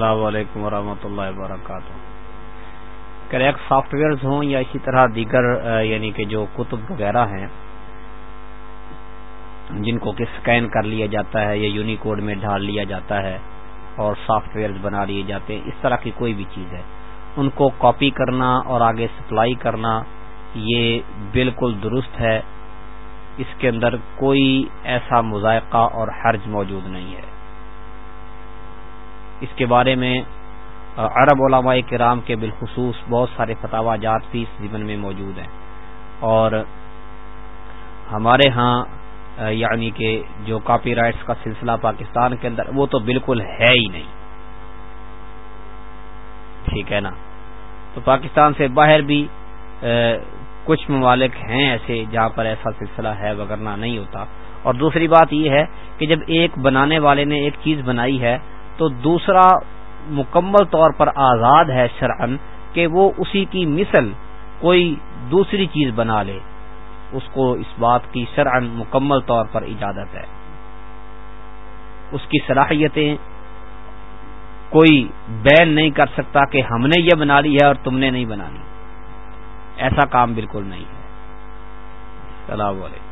السلام علیکم ورحمۃ اللہ وبرکاتہ۔ کریک سافٹ ویئر ہوں یا اسی طرح دیگر یعنی کہ جو کتب وغیرہ ہیں، جن کو کہ سکین کر لیا جاتا ہے یا یونیکوڈ میں ڈھال لیا جاتا ہے اور سافٹ ویئر بنا لیے جاتے ہیں، اس طرح کی کوئی بھی چیز ہے۔ ان کو کاپی کرنا اور آگے سپلائی کرنا، یہ بالکل درست ہے۔ اس کے اندر کوئی ایسا مذائقہ اور حرج موجود نہیں ہے۔ اس کے بارے میں عرب علماء کرام کے بالخصوص بہت سارے فتوا جات بھی اس زمن میں موجود ہیں۔ اور ہمارے ہاں یعنی کہ جو کاپی رائٹس کا سلسلہ پاکستان کے اندر، وہ تو بالکل ہے ہی نہیں۔ ٹھیک ہے نا؟ تو پاکستان سے باہر بھی کچھ ممالک ہیں ایسے جہاں پر ایسا سلسلہ ہے وغیرہ نہیں ہوتا۔ اور دوسری بات یہ ہے کہ جب ایک بنانے والے نے ایک چیز بنائی ہے تو دوسرا مکمل طور پر آزاد ہے شرعن کہ وہ اسی کی مثل کوئی دوسری چیز بنا لے۔ اس کو اس بات کی شرعن مکمل طور پر اجازت ہے۔ اس کی صلاحیتیں کوئی بین نہیں کر سکتا کہ ہم نے یہ بنا لی ہے اور تم نے نہیں بنانی ایسا کام بالکل نہیں ہے۔ السلام علیکم۔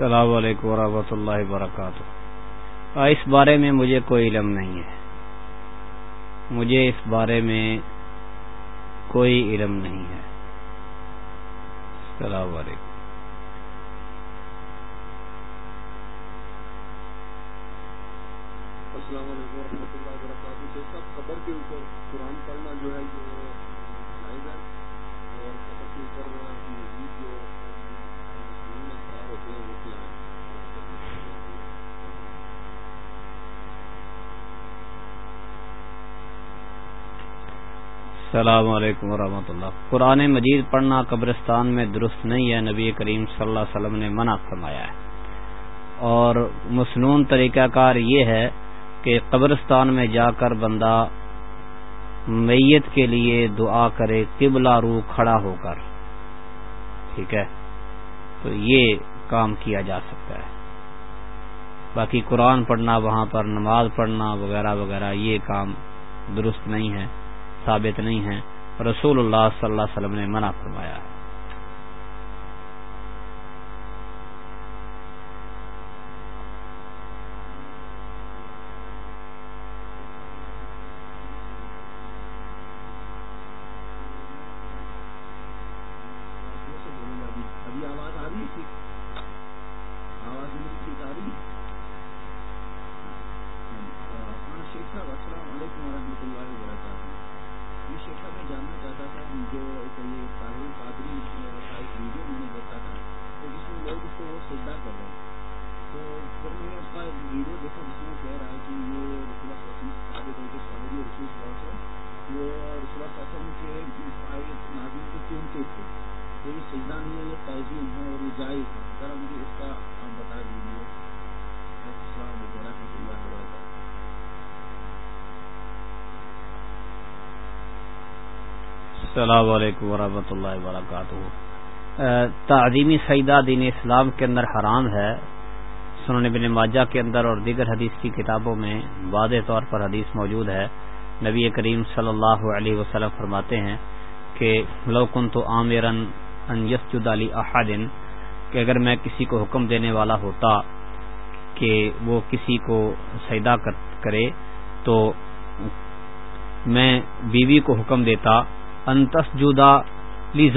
السلام علیکم ورحمۃ اللہ وبرکاتہ۔ اس بارے میں مجھے کوئی علم نہیں ہے۔ مجھے اس بارے میں کوئی علم نہیں ہے۔ السلام علیکم السلام علیکم ورحمۃ اللہ وبرکاتہ قبر کے اوپر قرآن پڑھنا جو ہے جائز ہے اور قبر کے اوپر مزید جو ہوتے ہیں وہ کیا السلام علیکم ورحمۃ اللہ۔ قرآن مجید پڑھنا قبرستان میں درست نہیں ہے، نبی کریم صلی اللہ علیہ وسلم نے منع فرمایا ہے۔ اور مصنون طریقہ کار یہ ہے کہ قبرستان میں جا کر بندہ میت کے لیے دعا کرے، قبلہ رو کھڑا ہو کر۔ ٹھیک ہے؟ تو یہ کام کیا جا سکتا ہے۔ باقی قرآن پڑھنا، وہاں پر نماز پڑھنا وغیرہ وغیرہ، یہ کام درست نہیں ہے۔ ثابت نہیں ہے رسول اللہ صلی اللہ علیہ وسلم نے منع فرمایا۔ ہے السلام علیکم ورحمۃ اللہ وبرکاتہ۔ تعظیمی سعیدہ دین اسلام کے اندر حرام ہے۔ سنن بن ماجہ کے اندر اور دیگر حدیث کی کتابوں میں واضح طور پر حدیث موجود ہے۔ نبی کریم صلی اللہ علیہ وسلم فرماتے ہیں کہ لوکن تو عامرن ان یسجد علی احدن، کہ اگر میں کسی کو حکم دینے والا ہوتا کہ وہ کسی کو سیدا کرے تو میں بیوی کو حکم دیتا انتس جدا لی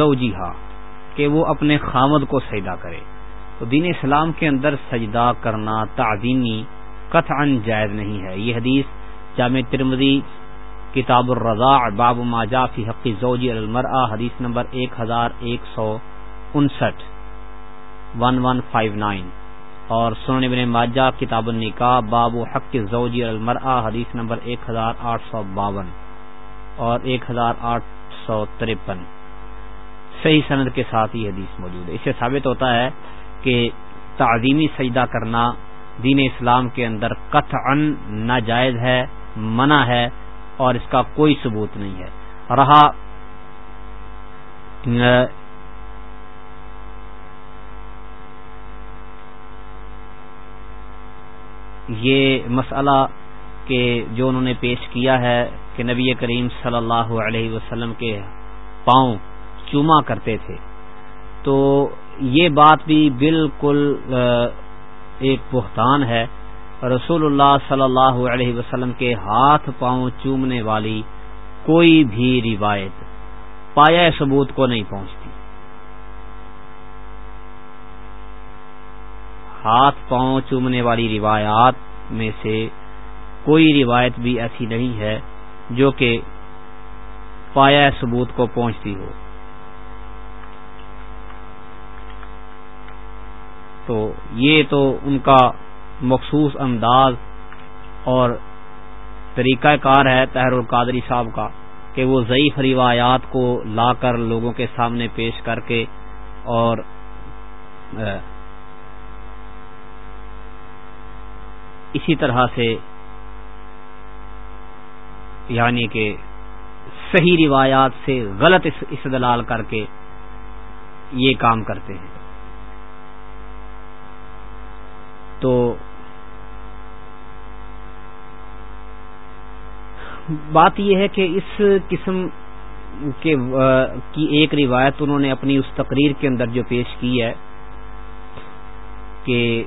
کہ وہ اپنے خامد کو سجدہ کرے۔ تو دین اسلام کے اندر سجدہ کرنا تعظیمی، قطعا جائز نہیں ہے۔ یہ حدیث جامع ترمدی کتاب الرضا باب ماجا فی حق زوجی المرآ حدیث نمبر ایک ہزار ایک سو انسٹھ ون ون فائیو نائن اور سنن ابن ماجہ، کتاب النکاح، باب حق زوجی المرآ حدیث نمبر ایک ہزار آٹھ سو باون۔ اور ایک ہزار آٹھ سو ترپن۔ صحیح سند کے ساتھ یہ حدیث موجود ہے۔ اس سے ثابت ہوتا ہے کہ تعظیمی سجدہ کرنا دین اسلام کے اندر قطعا ناجائز ہے، منع ہے اور اس کا کوئی ثبوت نہیں ہے۔ رہا، یہ مسئلہ کہ جو انہوں نے پیش کیا ہے کہ نبی کریم صلی اللہ علیہ وسلم کے پاؤں چوما کرتے تھے۔ تو یہ بات بھی بالکل ایک بہتان ہے۔ رسول اللہ صلی اللہ علیہ وسلم کے ہاتھ پاؤں چومنے والی کوئی بھی روایت پایا ثبوت کو نہیں پہنچتی۔ ہاتھ پاؤں چومنے والی روایات میں سے کوئی روایت بھی ایسی نہیں ہے جو کہ پایا ثبوت کو پہنچتی ہو۔ تو یہ تو ان کا مخصوص انداز اور طریقہ کار ہے تہر القادری صاحب کا کہ وہ ضعیف روایات کو لا کر لوگوں کے سامنے پیش کر کے اور اسی طرح سے یعنی کہ صحیح روایات سے غلط استدلال کر کے یہ کام کرتے ہیں۔ تو بات یہ ہے کہ اس قسم کے کی ایک روایت انہوں نے اپنی اس تقریر کے اندر جو پیش کی ہے کہ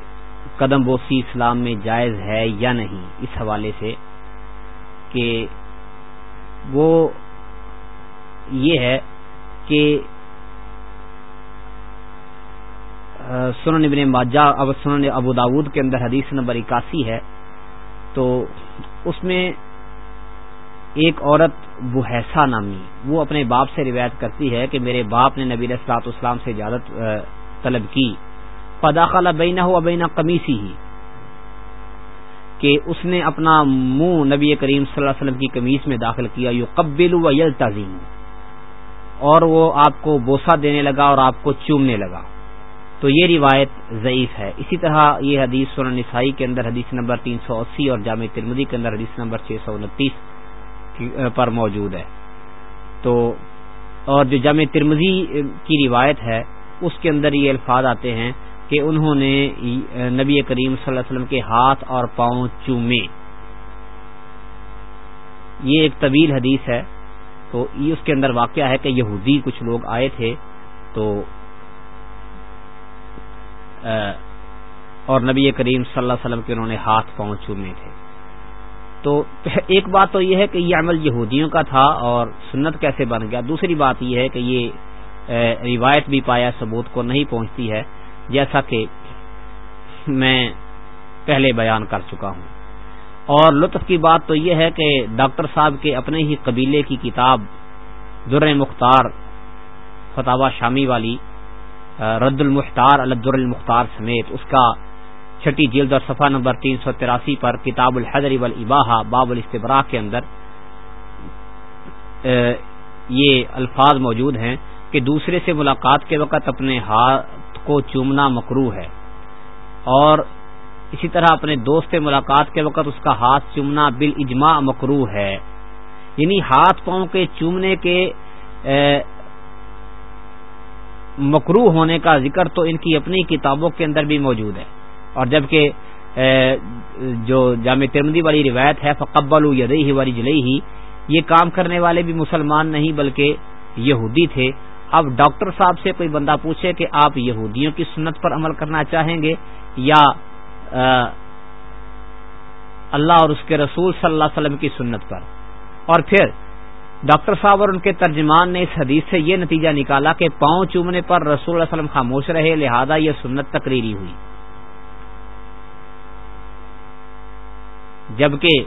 قدم بوسی اسلام میں جائز ہے یا نہیں، اس حوالے سے کہ وہ یہ ہے کہ سنن ابن ماجہ، اب سنن ابو داود کے اندر حدیث نمبر اکاسی ہے، تو اس میں ایک عورت بحیسا نامی، وہ اپنے باپ سے روایت کرتی ہے کہ میرے باپ نے نبی اسلاط اسلام سے اجازت طلب کی۔ پداخلہ بینہ ہوا بینا کمیسی ہی کہ اس نے اپنا منہ نبی کریم صلی اللہ علیہ وسلم کی کمیز میں داخل کیا یو قبل و یل تعظیم اور وہ آپ کو بوسا دینے لگا اور آپ کو چومنے لگا۔ تو یہ روایت ضعیف ہے۔ اسی طرح یہ حدیث سورن نسائی کے اندر حدیث نمبر تین سو اسی اور جامع ترمدی کے اندر حدیث نمبر چھ سو انتیس پر موجود ہے۔ تو، اور جو جامع ترمدی کی روایت ہے، اس کے اندر یہ الفاظ آتے ہیں۔ کہ انہوں نے نبی کریم صلی اللہ علیہ وسلم کے ہاتھ اور پاؤں چومے۔ یہ ایک طویل حدیث ہے۔ تو یہ اس کے اندر واقعہ ہے کہ یہودی کچھ لوگ آئے تھے تو اور نبی کریم صلی اللہ علیہ وسلم کے انہوں نے ہاتھ پاؤں چومے تھے۔ تو ایک بات تو یہ ہے کہ یہ عمل یہودیوں کا تھا اور سنت کیسے بن گیا۔ دوسری بات یہ ہے کہ یہ روایت بھی پایا ثبوت کو نہیں پہنچتی ہے۔ جیسا کہ میں پہلے بیان کر چکا ہوں۔ اور لطف کی بات تو یہ ہے کہ ڈاکٹر صاحب کے اپنے ہی قبیلے کی کتاب در مختار فتح شامی والی رد المختار الدر المختار سمیت اس کا چھٹی جلد اور صفحہ نمبر تین سو تراسی پر کتاب الحضر والاباحہ، باب الاستبراء کے اندر یہ الفاظ موجود ہیں کہ دوسرے سے ملاقات کے وقت اپنے ہاتھ کو چومنا مکرو ہے۔ اور اسی طرح اپنے دوست سے ملاقات کے وقت اس کا ہاتھ چومنا بال اجماع مکرو ہے۔ یعنی ہاتھ پاؤں کے چومنے کے مکرو ہونے کا ذکر تو ان کی اپنی کتابوں کے اندر بھی موجود ہے۔ اور جبکہ جو جامع ترمدی والی روایت ہے فقبل یدئی والی جلئی ہی یہ کام کرنے والے بھی مسلمان نہیں بلکہ یہودی تھے۔ اب ڈاکٹر صاحب سے کوئی بندہ پوچھے کہ آپ یہودیوں کی سنت پر عمل کرنا چاہیں گے یا اللہ اور اس کے رسول صلی اللہ علیہ وسلم کی سنت پر۔ اور پھر ڈاکٹر صاحب اور ان کے ترجمان نے اس حدیث سے یہ نتیجہ نکالا کہ پاؤں چومنے پر رسول اللہ علیہ وسلم خاموش رہے، لہذا یہ سنت تقریری ہوئی۔ جبکہ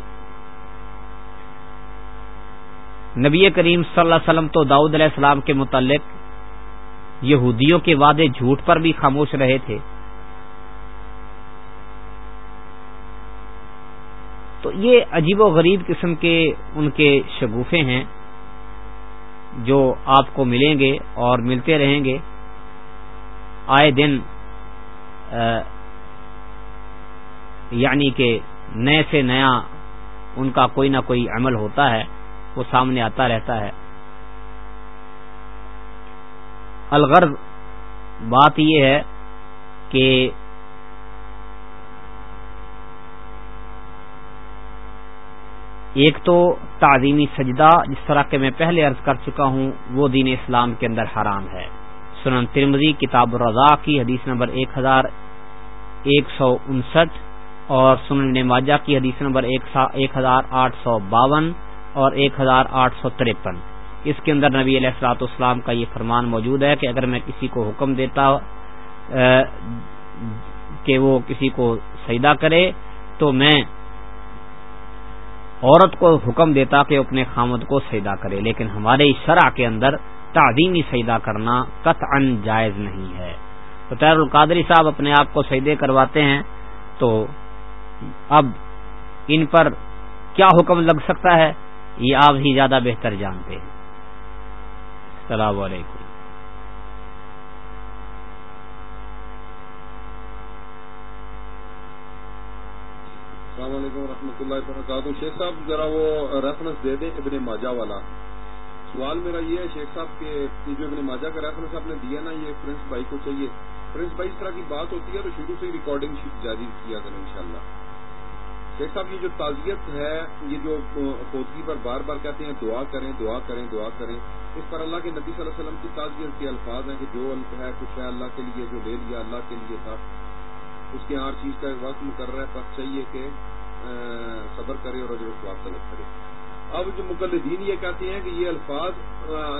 نبی کریم صلی اللہ علیہ وسلم تو داؤد علیہ السلام کے متعلق یہودیوں کے وعدے جھوٹ پر بھی خاموش رہے تھے۔ تو یہ عجیب و غریب قسم کے ان کے شگوفے ہیں جو آپ کو ملیں گے اور ملتے رہیں گے۔ آئے دن یعنی کہ نئے سے نیا ان کا کوئی نہ کوئی عمل ہوتا ہے، وہ سامنے آتا رہتا ہے۔ الغرض بات یہ ہے کہ ایک تو تعظیمی سجدہ جس طرح کے میں پہلے عرض کر چکا ہوں، وہ دین اسلام کے اندر حرام ہے۔ سنن ترمزی کتاب الرضا کی حدیث نمبر ایک ہزار ایک سو انسٹھ اور سنن ماجہ کی حدیث نمبر ایک ہزار آٹھ سو باون اور ایک ہزار آٹھ سو ترپن۔ اس کے اندر نبی علیہ السلاط اسلام کا یہ فرمان موجود ہے کہ اگر میں کسی کو حکم دیتا کہ وہ کسی کو سیدا کرے تو میں عورت کو حکم دیتا کہ اپنے خامد کو سیدا کرے، لیکن ہمارے شرع کے اندر تعظیمی سیدا کرنا قطعا جائز نہیں ہے۔ تو تیر القادری صاحب اپنے آپ کو سیدے کرواتے ہیں تو اب ان پر کیا حکم لگ سکتا ہے، یہ آپ ہی زیادہ بہتر جانتے ہیں۔ السلام علیکم۔ السلام علیکم و رحمۃ اللہ وبرکاتہ۔ شیخ صاحب، ذرا وہ ریفرنس دے دیں ابن ماجہ والا۔ سوال میرا یہ ہے، شیخ صاحب، کہ جو ابن ماجہ کا ریفرنس آپ نے دیا نا، یہ پرنس بھائی کو چاہیے۔ پرنس بھائی اس طرح کی بات ہوتی ہے تو شروع سے ہی ریکارڈنگ جاری کیا کریں انشاءاللہ۔ شیخ صاحب، یہ جو تعزیت ہے، یہ جو خودگی پر بار بار کہتے ہیں، دعا کریں دعا کریں دعا کریں، اس پر اللہ کے نبی صلی اللہ علیہ وسلم کی تعزیت کے الفاظ ہیں کہ جو ہے، کچھ ہے اللہ کے لیے، جو لے لیا اللہ کے لیے تھا۔ اس کے ہر چیز کا وقت مقرر ہے، بس چاہیے کہ صبر کرے اور اجر سواب طلب کرے اب جو مقلدین یہ کہتے ہیں کہ یہ الفاظ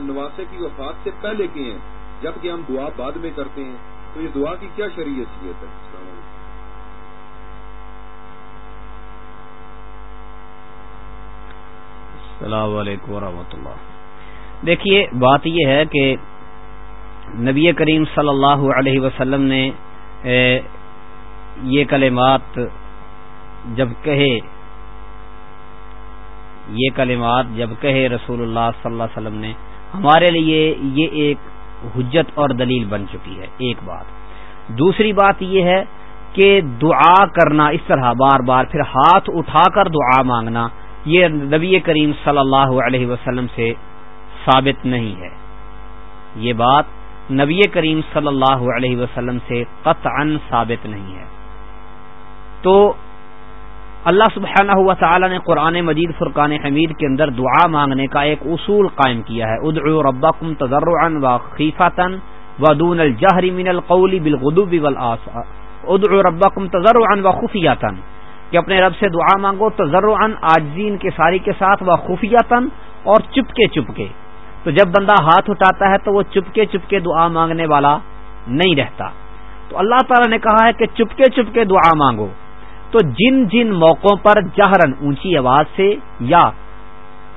نواسے کی وفات سے پہلے کے ہیں جبکہ ہم دعا بعد میں کرتے ہیں، تو یہ دعا کی کیا شریعت ہے السلام علیکم السلام علیکم ورحمۃ اللہ۔ دیکھیے، بات یہ ہے کہ نبی کریم صلی اللہ علیہ وسلم نے یہ کلمات جب کہے، یہ کلمات جب کہے رسول اللہ صلی اللہ علیہ وسلم نے، ہمارے لیے یہ ایک حجت اور دلیل بن چکی ہے، ایک بات۔ دوسری بات یہ ہے کہ دعا کرنا، اس طرح بار بار پھر ہاتھ اٹھا کر دعا مانگنا یہ نبی کریم صلی اللہ علیہ وسلم سے ثابت نہیں ہے۔ یہ بات نبی کریم صلی اللہ علیہ وسلم سے قطعا ثابت نہیں ہے۔ تو اللہ سبحانہ ہوا تعالی نے قرآن مجید فرقان حمید کے اندر دعا مانگنے کا ایک اصول قائم کیا ہے۔ ادعو ربکم تضرعا و خیفتا و دون الجہر من القول بالغدو والآسا ادعو ربکم تضرعا و خفیتا کہ اپنے رب سے دعا مانگو تو ذرو ان کے ساری کے ساتھ وہ خفیہ تن اور چپکے چپکے۔ تو جب بندہ ہاتھ اٹھاتا ہے تو وہ چپکے چپکے دعا مانگنے والا نہیں رہتا۔ تو اللہ تعالی نے کہا ہے کہ چپکے چپکے دعا مانگو۔ تو جن جن موقعوں پر جہرن اونچی آواز سے یا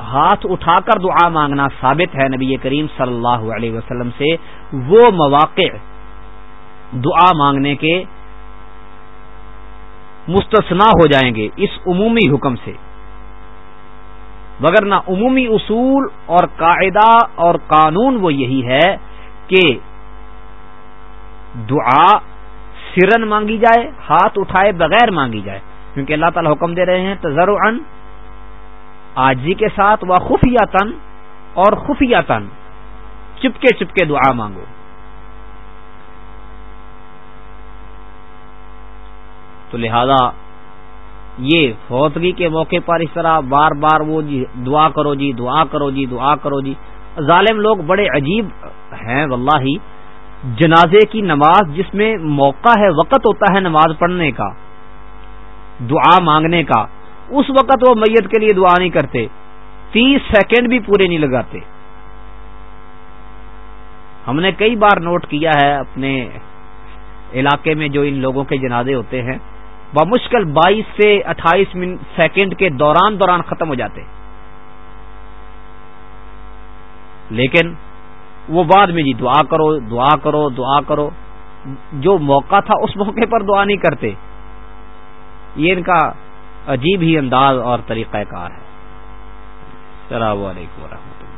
ہاتھ اٹھا کر دعا مانگنا ثابت ہے نبی کریم صلی اللہ علیہ وسلم سے، وہ مواقع دعا مانگنے کے مستثنا ہو جائیں گے اس عمومی حکم سے۔ مگر نہ عمومی اصول اور قاعدہ اور قانون وہ یہی ہے کہ دعا سرن مانگی جائے، ہاتھ اٹھائے بغیر مانگی جائے۔ کیونکہ اللہ تعالی حکم دے رہے ہیں تذر ان آجی کے ساتھ وہ خفیہ تن اور خفیہ تن چپکے چپکے دعا مانگو۔ تو لہذا یہ فوتگی کے موقع پر اس طرح بار بار وہ جی دعا کرو جی دعا کرو جی دعا کرو جی۔ ظالم لوگ بڑے عجیب ہیں واللہ ہی جنازے کی نماز جس میں موقع ہے، وقت ہوتا ہے نماز پڑھنے کا، دعا مانگنے کا۔ اس وقت وہ میت کے لیے دعا نہیں کرتے۔ تیس سیکنڈ بھی پورے نہیں لگاتے۔ ہم نے کئی بار نوٹ کیا ہے اپنے علاقے میں جو ان لوگوں کے جنازے ہوتے ہیں۔ بمشکل بائیس سے اٹھائیس سیکنڈ کے دوران دوران ختم ہو جاتے۔ لیکن وہ بعد میں جی دعا کرو دعا کرو دعا کرو۔ جو موقع تھا اس موقع پر دعا نہیں کرتے۔ یہ ان کا عجیب ہی انداز اور طریقہ کار ہے۔ السلام علیکم ورحمۃ السلام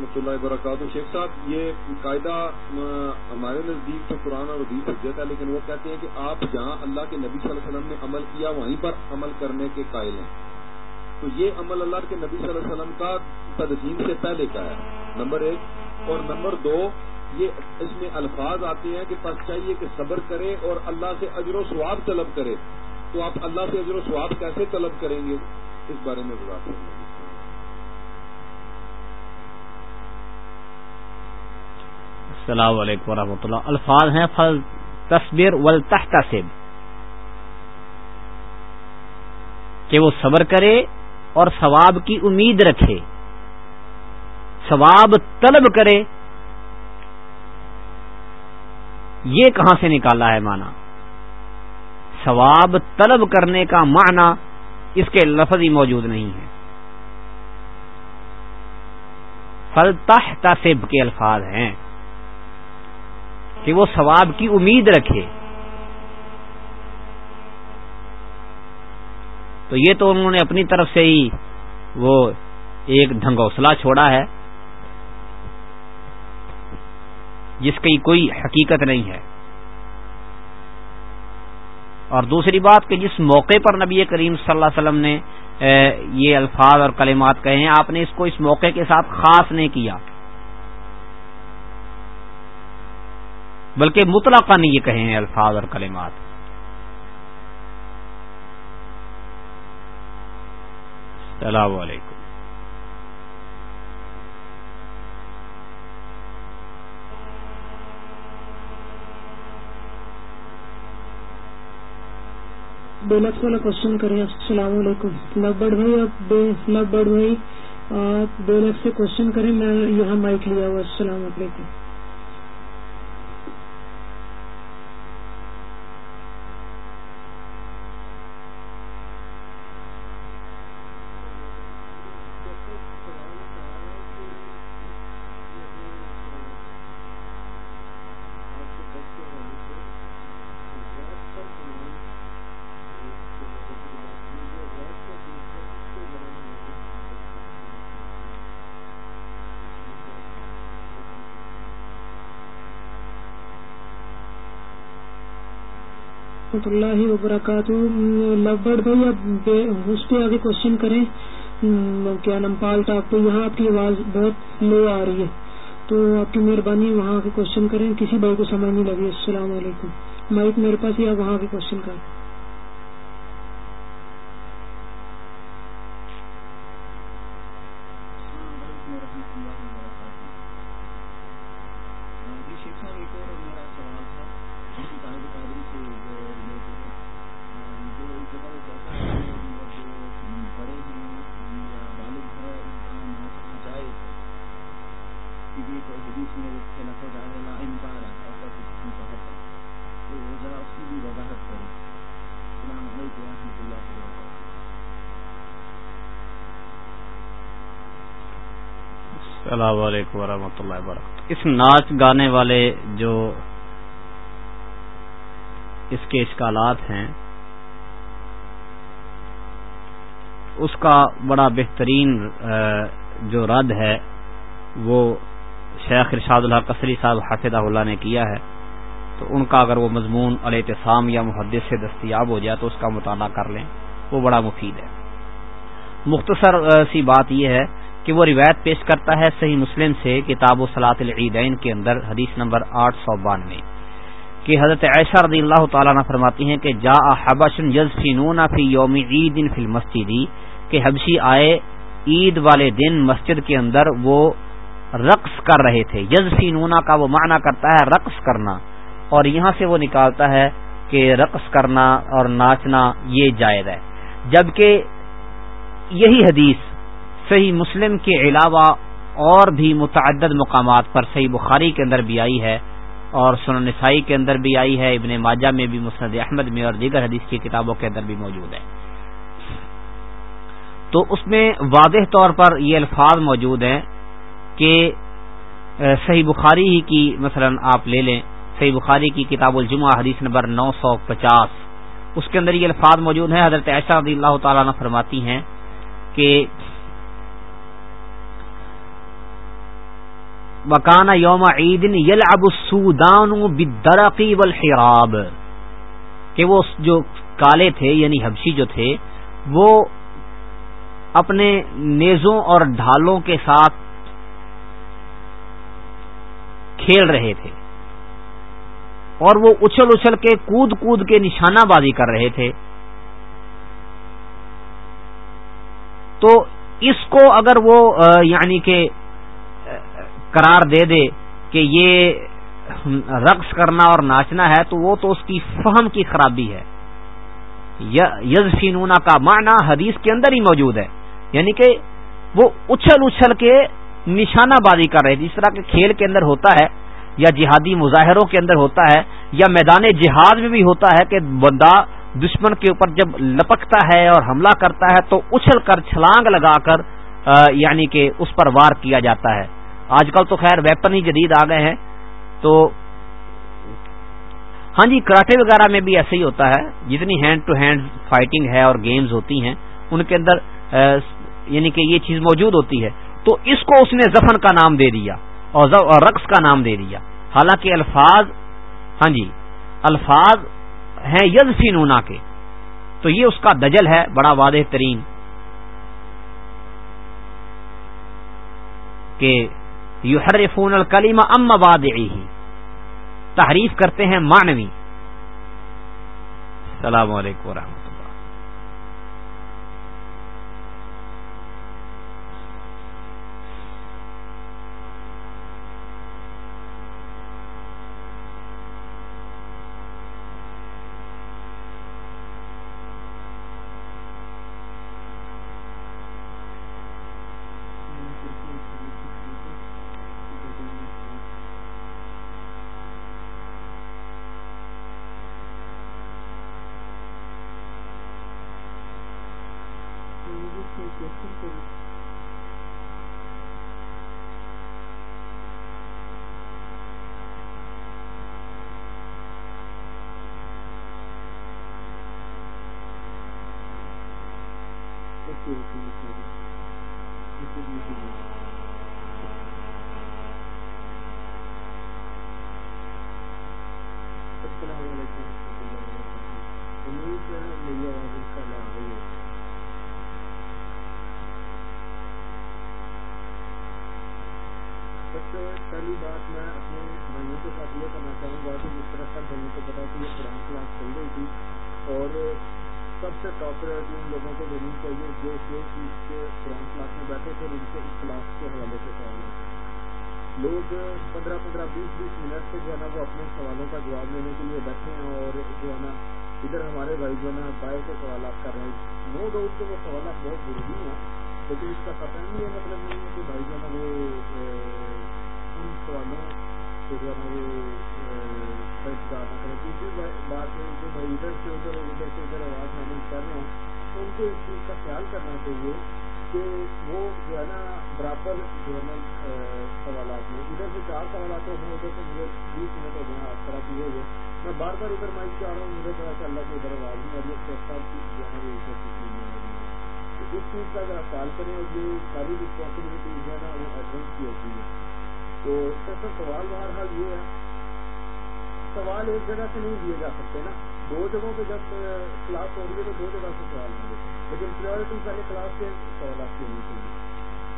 علیکم ورحمۃ اللہ وبرکاتہ۔ شیخ صاحب، یہ قاعدہ ہمارے نزدیک تو قرآن اور حدیث حجت ہے، لیکن وہ کہتے ہیں کہ آپ جہاں اللہ کے نبی صلی اللہ علیہ وسلم نے عمل کیا، وہیں پر عمل کرنے کے قائل ہیں۔ تو یہ عمل اللہ کے نبی صلی اللہ علیہ وسلم کا تدفین سے پہلے کا ہے؟ نمبر ایک۔ اور نمبر دو، یہ اس میں الفاظ آتے ہیں کہ پس چاہیے کہ صبر کرے اور اللہ سے اجر و ثواب طلب کرے۔ تو آپ اللہ سے اجر و ثواب کیسے طلب کریں گے؟ اس بارے میں بات کریں گے السلام علیکم ورحمۃ اللہ۔ الفاظ ہیں، فل تصبر ولتحتسب کہ وہ صبر کرے اور ثواب کی امید رکھے۔ ثواب طلب کرے۔ یہ کہاں سے نکالا ہے مانا ثواب طلب کرنے کا معنی اس کے لفظ ہی موجود نہیں ہے۔ فلتح تصب کے الفاظ ہیں۔ کہ وہ ثواب کی امید رکھے۔ تو یہ تو انہوں نے اپنی طرف سے ہی وہ ایک ڈھنگوسلا چھوڑا ہے، جس کی کوئی حقیقت نہیں ہے۔ اور دوسری بات کہ جس موقع پر نبی کریم صلی اللہ علیہ وسلم نے یہ الفاظ اور کلمات کہے ہیں، آپ نے اس کو اس موقع کے ساتھ خاص نہیں کیا۔ بلکہ مطلقہ نہیں یہ کہے ہیں الفاظ اور کلمات۔ السلام علیکم۔ بے والا کوشچن کریں السلام علیکم۔ لگ بڑ بھائی آپ لگ بھائی آپ سے کوشچن کریں، میں یہاں مائک لیا ہوا۔ السلام علیکم۔ رحمۃ اللہ وبرکاتہ۔ لبڑ بھائی آپ اس پہ آگے کوشچن کریں۔ کیا نام پال ٹاپ پہ یہاں آپ کی آواز بہت لو آ رہی ہے۔ تو آپ کی مہربانی، وہاں کے کوشچن کریں۔ کسی بھائی کو سمجھ نہیں لگی۔ السلام علیکم۔ مائک میرے پاس ہی، آپ وہاں کے کوشچن کریں۔ السلام علیکم ورحمۃ اللہ وبرکاتہ۔ اس ناچ گانے والے جو اس کے اشکالات ہیں، اس کا بڑا بہترین جو رد ہے، وہ شیخ ارشاد اللہ قصری صاحب حافظ اللہ نے کیا ہے۔ تو ان کا اگر وہ مضمون الاحتسام یا محدث سے دستیاب ہو جائے تو اس کا مطالعہ کر لیں، وہ بڑا مفید ہے۔ مختصر سی بات یہ ہے کہ وہ روایت پیش کرتا ہے صحیح مسلم سے کتاب و صلاح العیدین کے اندر، حدیث نمبر آٹھ سو بانوے، کہ حضرت عائشہ رضی اللہ تعالیٰ نے فرماتی ہیں کہ جا حبشن یزفینون فی یوم عید فی المسجدی کہ حبشی آئے عید والے دن مسجد کے اندر وہ رقص کر رہے تھے۔ یزفینونا کا وہ معنی کرتا ہے رقص کرنا، اور یہاں سے وہ نکالتا ہے کہ رقص کرنا اور ناچنا یہ جائز ہے۔ جبکہ یہی حدیث صحیح مسلم کے علاوہ اور بھی متعدد مقامات پر صحیح بخاری کے اندر بھی آئی ہے اور سن نسائی کے اندر بھی آئی ہے، ابن ماجہ میں بھی، مسند احمد میں اور دیگر حدیث کی کتابوں کے اندر بھی موجود ہے تو اس میں واضح طور پر یہ الفاظ موجود ہیں کہ صحیح بخاری ہی کی، مثلا آپ لے لیں، صحیح بخاری کی کتاب الجمہ حدیث نمبر نو سو پچاس، اس کے اندر یہ الفاظ موجود ہیں، حضرت عائشہ رضی اللہ تعالیٰ نے فرماتی ہیں کہ وکانا یوم عید یل اب سودان بدرقی والحراب. کہ وہ جو کالے تھے یعنی حبشی جو تھے، وہ اپنے نیزوں اور ڈھالوں کے ساتھ کھیل رہے تھے اور وہ اچھل اچھل کے کود کود کے نشانہ بازی کر رہے تھے۔ تو اس کو اگر وہ یعنی کہ قرار دے دے کہ یہ رقص کرنا اور ناچنا ہے، تو وہ تو اس کی فہم کی خرابی ہے۔ یزفینونا کا معنی حدیث کے اندر ہی موجود ہے۔ یعنی کہ وہ اچھل اچھل کے نشانہ بازی کر رہے جس طرح کے کھیل کے اندر ہوتا ہے، یا جہادی مظاہروں کے اندر ہوتا ہے، یا میدان جہاد میں بھی ہوتا ہے کہ بندہ دشمن کے اوپر جب لپکتا ہے اور حملہ کرتا ہے، تو اچھل کر چھلانگ لگا کر یعنی کہ اس پر وار کیا جاتا ہے۔ آج کل تو خیر ویپن ہی جدید آ گئے ہیں۔ تو ہاں جی کراٹے وغیرہ میں بھی ایسا ہی ہوتا ہے۔ جتنی ہینڈ ٹو ہینڈ فائٹنگ ہے اور گیمز ہوتی ہیں، ان کے اندر یعنی کہ یہ چیز موجود ہوتی ہے۔ تو اس کو اس نے زفن کا نام دے دیا اور رقص کا نام دے دیا۔ حالانکہ الفاظ ہاں جی الفاظ ہیں یزفینونا کے۔ تو یہ اس کا دجل ہے، بڑا واضح ترین۔ کہ یحرفون الکلیم ام مبادعی تحریف کرتے ہیں معنوی۔ السلام علیکم ورحمۃ اللہ پہلی بات میں اپنے بھائیوں کے ساتھ یہ کرنا چاہوں گا کہ جس طرح سب بھائیوں کو پتا کہ یہ قرآن کلاس چل رہی تھی اور سب سے ٹاپ پرائرٹی ان لوگوں کو دینی چاہیے جو جو چیز کے قرآن کلاس میں بیٹھے تھے ان سے اس کلاس کے حوالے سے سوال لوگ پندرہ پندرہ بیس بیس منٹ سے جو ہے نا وہ اپنے سوالوں کا جواب لینے کے لیے بیٹھے ہیں اور جو ہے نا ادھر ہمارے بھائی جو ہے نا بائے سے سوالات کر رہے ہیں۔ نو ڈاؤٹ کے وہ سوالات بہت ضروری ہیں، لیکن اس کا پتہ نہیں ہے مطلب نہیں ہے کہ بھائی جو ہے نا وہ ان سوالوں کو جو ہے وہ دوسری بات ہے جو میں ادھر سے ادھر اور ادھر سے ادھر آواز شامل کر رہا ہوں تو ان کو اس چیز کا خیال کرنا چاہیے کہ وہ جو ہے نا برابر جو ہے نا سوالات میں، ادھر سے چار سوالات ہیں ادھر سے مجھے بیس منٹ ہو گئے آپ طرح کیے ہوئے میں بار بار ادھر مائک سے آ رہا ہوں، مجھے پتا کہ اللہ کی ادھر آواز نہیں آ رہی ہے جو ہے وہ ادھر تو اس چیز کا اگر آپ خیال کریں، اور یہ ساری رسپانسبلٹی جو ہے نا وہ ایڈوانس کی ہوتی ہے تو اس سر سوال بہرحال یہ ہے، سوال ایک جگہ سے نہیں دیے جا سکتے نا۔ دو جگہوں پہ جب کلاس ہو رہی ہے تو دو جگہ سے سوال ہوں گے۔ لیکن پریورٹی پہلے کلاس کے سوالات کی ہونی چاہیے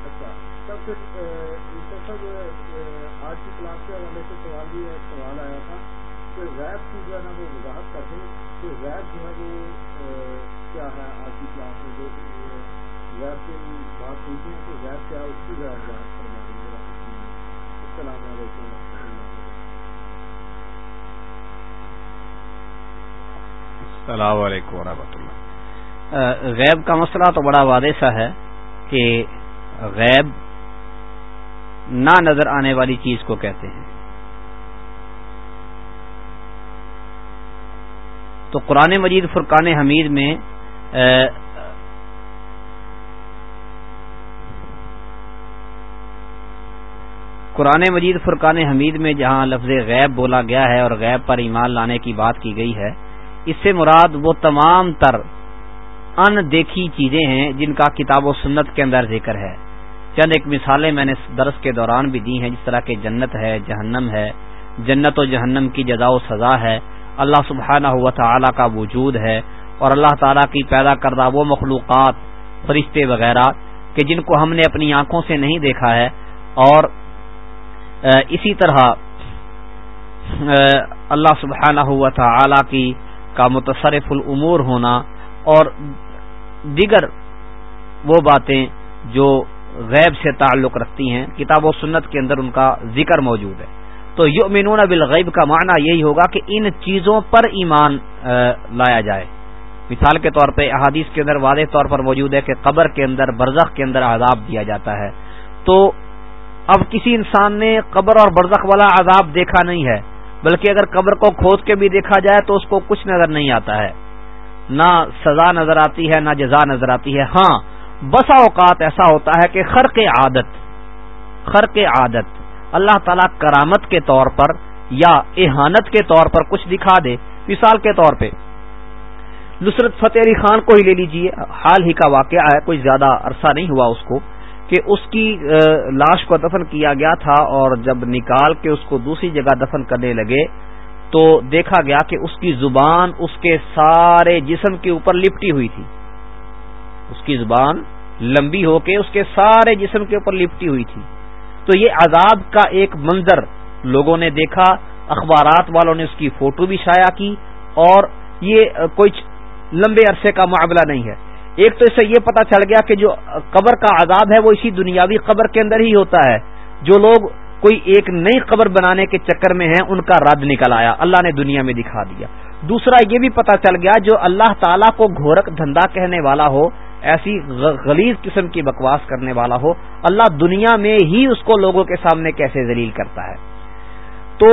اچھا سب سے سب آج کی کلاس کے حوالے سے سوال بھی سوال آیا تھا کہ ریپ کی جو ہے نا وہ وضاحت کر دیں کہ ریپ جو ہے وہ کیا ہے آج کی کلاس میں جو ریپ کی بات پوچھیں تو ریپ کیا ہے، اس کی جو وضاحت کرنا السلام علیکم۔ السلام علیکم ورحمۃ اللہ۔ غیب کا مسئلہ تو بڑا واضح سا ہے کہ غیب نہ نظر آنے والی چیز کو کہتے ہیں۔ تو قرآن مجید فرقان حمید میں قرآن مجید فرقان حمید میں جہاں لفظ غیب بولا گیا ہے اور غیب پر ایمان لانے کی بات کی گئی ہے اس سے مراد وہ تمام تر ان دیکھی چیزیں ہیں جن کا کتاب و سنت کے اندر ذکر ہے۔ چند ایک مثالیں میں نے درس کے دوران بھی دی ہیں۔ جس طرح کہ جنت ہے، جہنم ہے۔ جنت و جہنم کی جزا و سزا ہے۔ اللہ سبحانہ ہوا تعالی کا وجود ہے۔ اور اللہ تعالیٰ کی پیدا کردہ وہ مخلوقات، فرشتے وغیرہ کہ جن کو ہم نے اپنی آنکھوں سے نہیں دیکھا ہے۔ اور اسی طرح اللہ سبحانہ ہوا تھا کی کا متصرف العمور ہونا اور دیگر وہ باتیں جو غیب سے تعلق رکھتی ہیں، کتاب و سنت کے اندر ان کا ذکر موجود ہے۔ تو یؤمنون بالغیب کا معنی یہی ہوگا کہ ان چیزوں پر ایمان لایا جائے۔ مثال کے طور پہ احادیث کے اندر واضح طور پر موجود ہے کہ قبر کے اندر، برزخ کے اندر عذاب دیا جاتا ہے۔ تو اب کسی انسان نے قبر اور برزخ والا عذاب دیکھا نہیں ہے۔ بلکہ اگر قبر کو کھود کے بھی دیکھا جائے تو اس کو کچھ نظر نہیں آتا ہے۔ نہ سزا نظر آتی ہے، نہ جزا نظر آتی ہے۔ ہاں بسا اوقات ایسا ہوتا ہے کہ خر کے عادت خر کے عادت اللہ تعالی کرامت کے طور پر یا احانت کے طور پر کچھ دکھا دے۔ مثال کے طور پہ، نصرت فتح علی خان کو ہی لے لیجیے۔ حال ہی کا واقعہ ہے، کوئی زیادہ عرصہ نہیں ہوا اس کو۔ کہ اس کی لاش کو دفن کیا گیا تھا اور جب نکال کے اس کو دوسری جگہ دفن کرنے لگے تو دیکھا گیا کہ اس کی زبان اس کے سارے جسم کے اوپر لپٹی ہوئی تھی۔ اس کی زبان لمبی ہو کے اس کے سارے جسم کے اوپر لپٹی ہوئی تھی۔ تو یہ عذاب کا ایک منظر لوگوں نے دیکھا، اخبارات والوں نے اس کی فوٹو بھی شائع کی اور یہ کوئی لمبے عرصے کا معاملہ نہیں ہے۔ ایک تو اس سے یہ پتا چل گیا کہ جو قبر کا عذاب ہے وہ اسی دنیاوی قبر کے اندر ہی ہوتا ہے۔ جو لوگ کوئی ایک نئی قبر بنانے کے چکر میں ہیں، ان کا رد نکل آیا۔ اللہ نے دنیا میں دکھا دیا۔ دوسرا یہ بھی پتا چل گیا، جو اللہ تعالیٰ کو گھورک دھندا کہنے والا ہو، ایسی غلیظ قسم کی بکواس کرنے والا ہو، اللہ دنیا میں ہی اس کو لوگوں کے سامنے کیسے ذلیل کرتا ہے؟ تو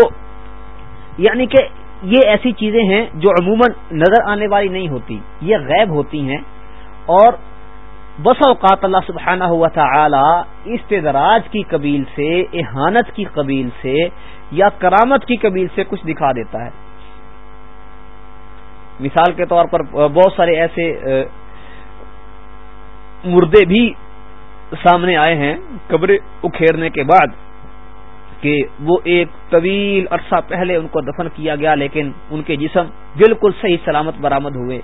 یعنی کہ یہ ایسی چیزیں ہیں جو عموماً نظر آنے والی نہیں ہوتی، یہ غیب ہوتی ہیں۔ اور بس اوقات اللہ سبحانہ ہوا تعالی استدراج کی قبیل سے، احانت کی قبیل سے یا کرامت کی قبیل سے کچھ دکھا دیتا ہے۔ مثال کے طور پر بہت سارے ایسے مردے بھی سامنے آئے ہیں قبریں اکھیرنے کے بعد کہ وہ ایک طویل عرصہ پہلے ان کو دفن کیا گیا لیکن ان کے جسم بالکل صحیح سلامت برامد ہوئے۔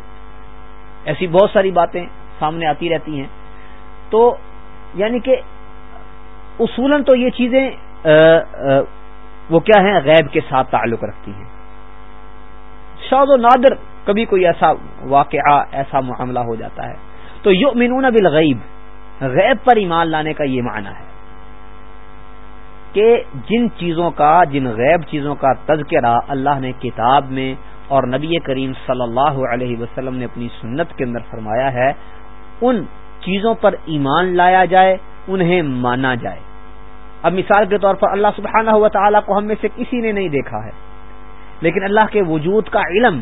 ایسی بہت ساری باتیں سامنے آتی رہتی ہیں۔ تو یعنی کہ اصولاً تو یہ چیزیں وہ کیا ہیں؟ غیب کے ساتھ تعلق رکھتی ہیں۔ شاد و نادر کبھی کوئی ایسا واقعہ، ایسا معاملہ ہو جاتا ہے۔ تو یو منون بالغیب، غیب پر ایمان لانے کا یہ معنی ہے کہ جن چیزوں کا، جن غیب چیزوں کا تذکرہ اللہ نے کتاب میں اور نبی کریم صلی اللہ علیہ وسلم نے اپنی سنت کے اندر فرمایا ہے، ان چیزوں پر ایمان لایا جائے، انہیں مانا جائے۔ اب مثال کے طور پر اللہ سبحانہ ہوا تعالیٰ کو ہم میں سے کسی نے نہیں دیکھا ہے۔ لیکن اللہ کے وجود کا علم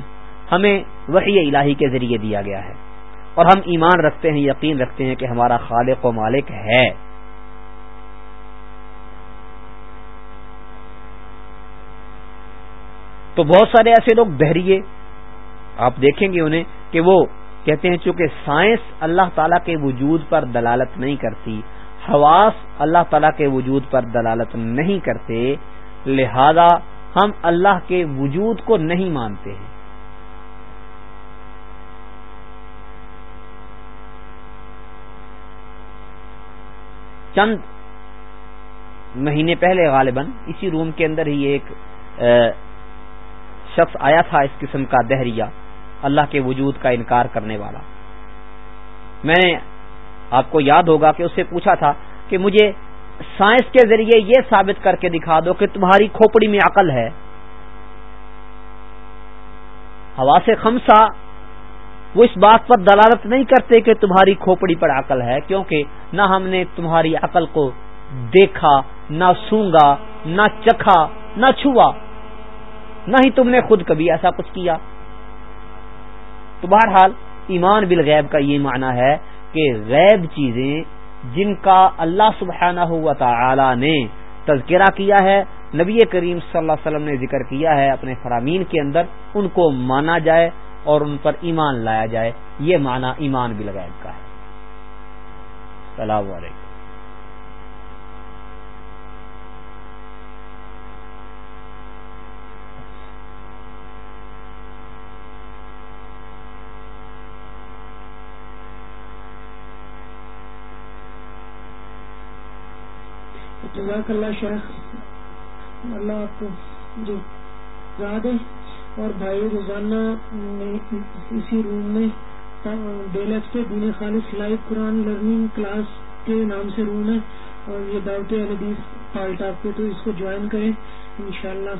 ہمیں وحی الہی کے ذریعے دیا گیا ہے۔ اور ہم ایمان رکھتے ہیں، یقین رکھتے ہیں کہ ہمارا خالق و مالک ہے۔ تو بہت سارے ایسے لوگ بحریے آپ دیکھیں گے انہیں کہ وہ کہتے ہیں چونکہ سائنس اللہ تعالیٰ کے وجود پر دلالت نہیں کرتی، حواس اللہ تعالیٰ کے وجود پر دلالت نہیں کرتے، لہذا ہم اللہ کے وجود کو نہیں مانتے ہیں۔ چند مہینے پہلے غالباً اسی روم کے اندر ہی ایک شخص آیا تھا اس قسم کا دہریا، اللہ کے وجود کا انکار کرنے والا۔ میں نے آپ کو یاد ہوگا کہ اسے پوچھا تھا کہ مجھے سائنس کے ذریعے یہ ثابت کر کے دکھا دو کہ تمہاری کھوپڑی میں عقل ہے۔ ہوا سے خمسا وہ اس بات پر دلالت نہیں کرتے کہ تمہاری کھوپڑی پر عقل ہے، کیونکہ نہ ہم نے تمہاری عقل کو دیکھا، نہ سونگا، نہ چکھا، نہ چھوا۔ نہ ہی تم نے خود کبھی ایسا کچھ کیا۔ تو بہرحال، ایمان بالغیب کا یہ معنی ہے کہ غیب چیزیں جن کا اللہ سبحانہ ہوا تعالی نے تذکرہ کیا ہے، نبی کریم صلی اللہ علیہ وسلم نے ذکر کیا ہے اپنے فرامین کے اندر، ان کو مانا جائے اور ان پر ایمان لایا جائے۔ یہ معنی ایمان بالغیب کا ہے۔ السلام علیکم۔ جزاک اللہ شیخ اللہ آپ کو جو یاد ہے اور بھائی روزانہ اسی روم میں ڈیل ایف سے دین خالص لائیو قرآن لرننگ کلاس کے نام سے روم ہے اور یہ دعوت الحدیث پالٹاپ پہ تو اس کو جوائن کریں. انشاءاللہ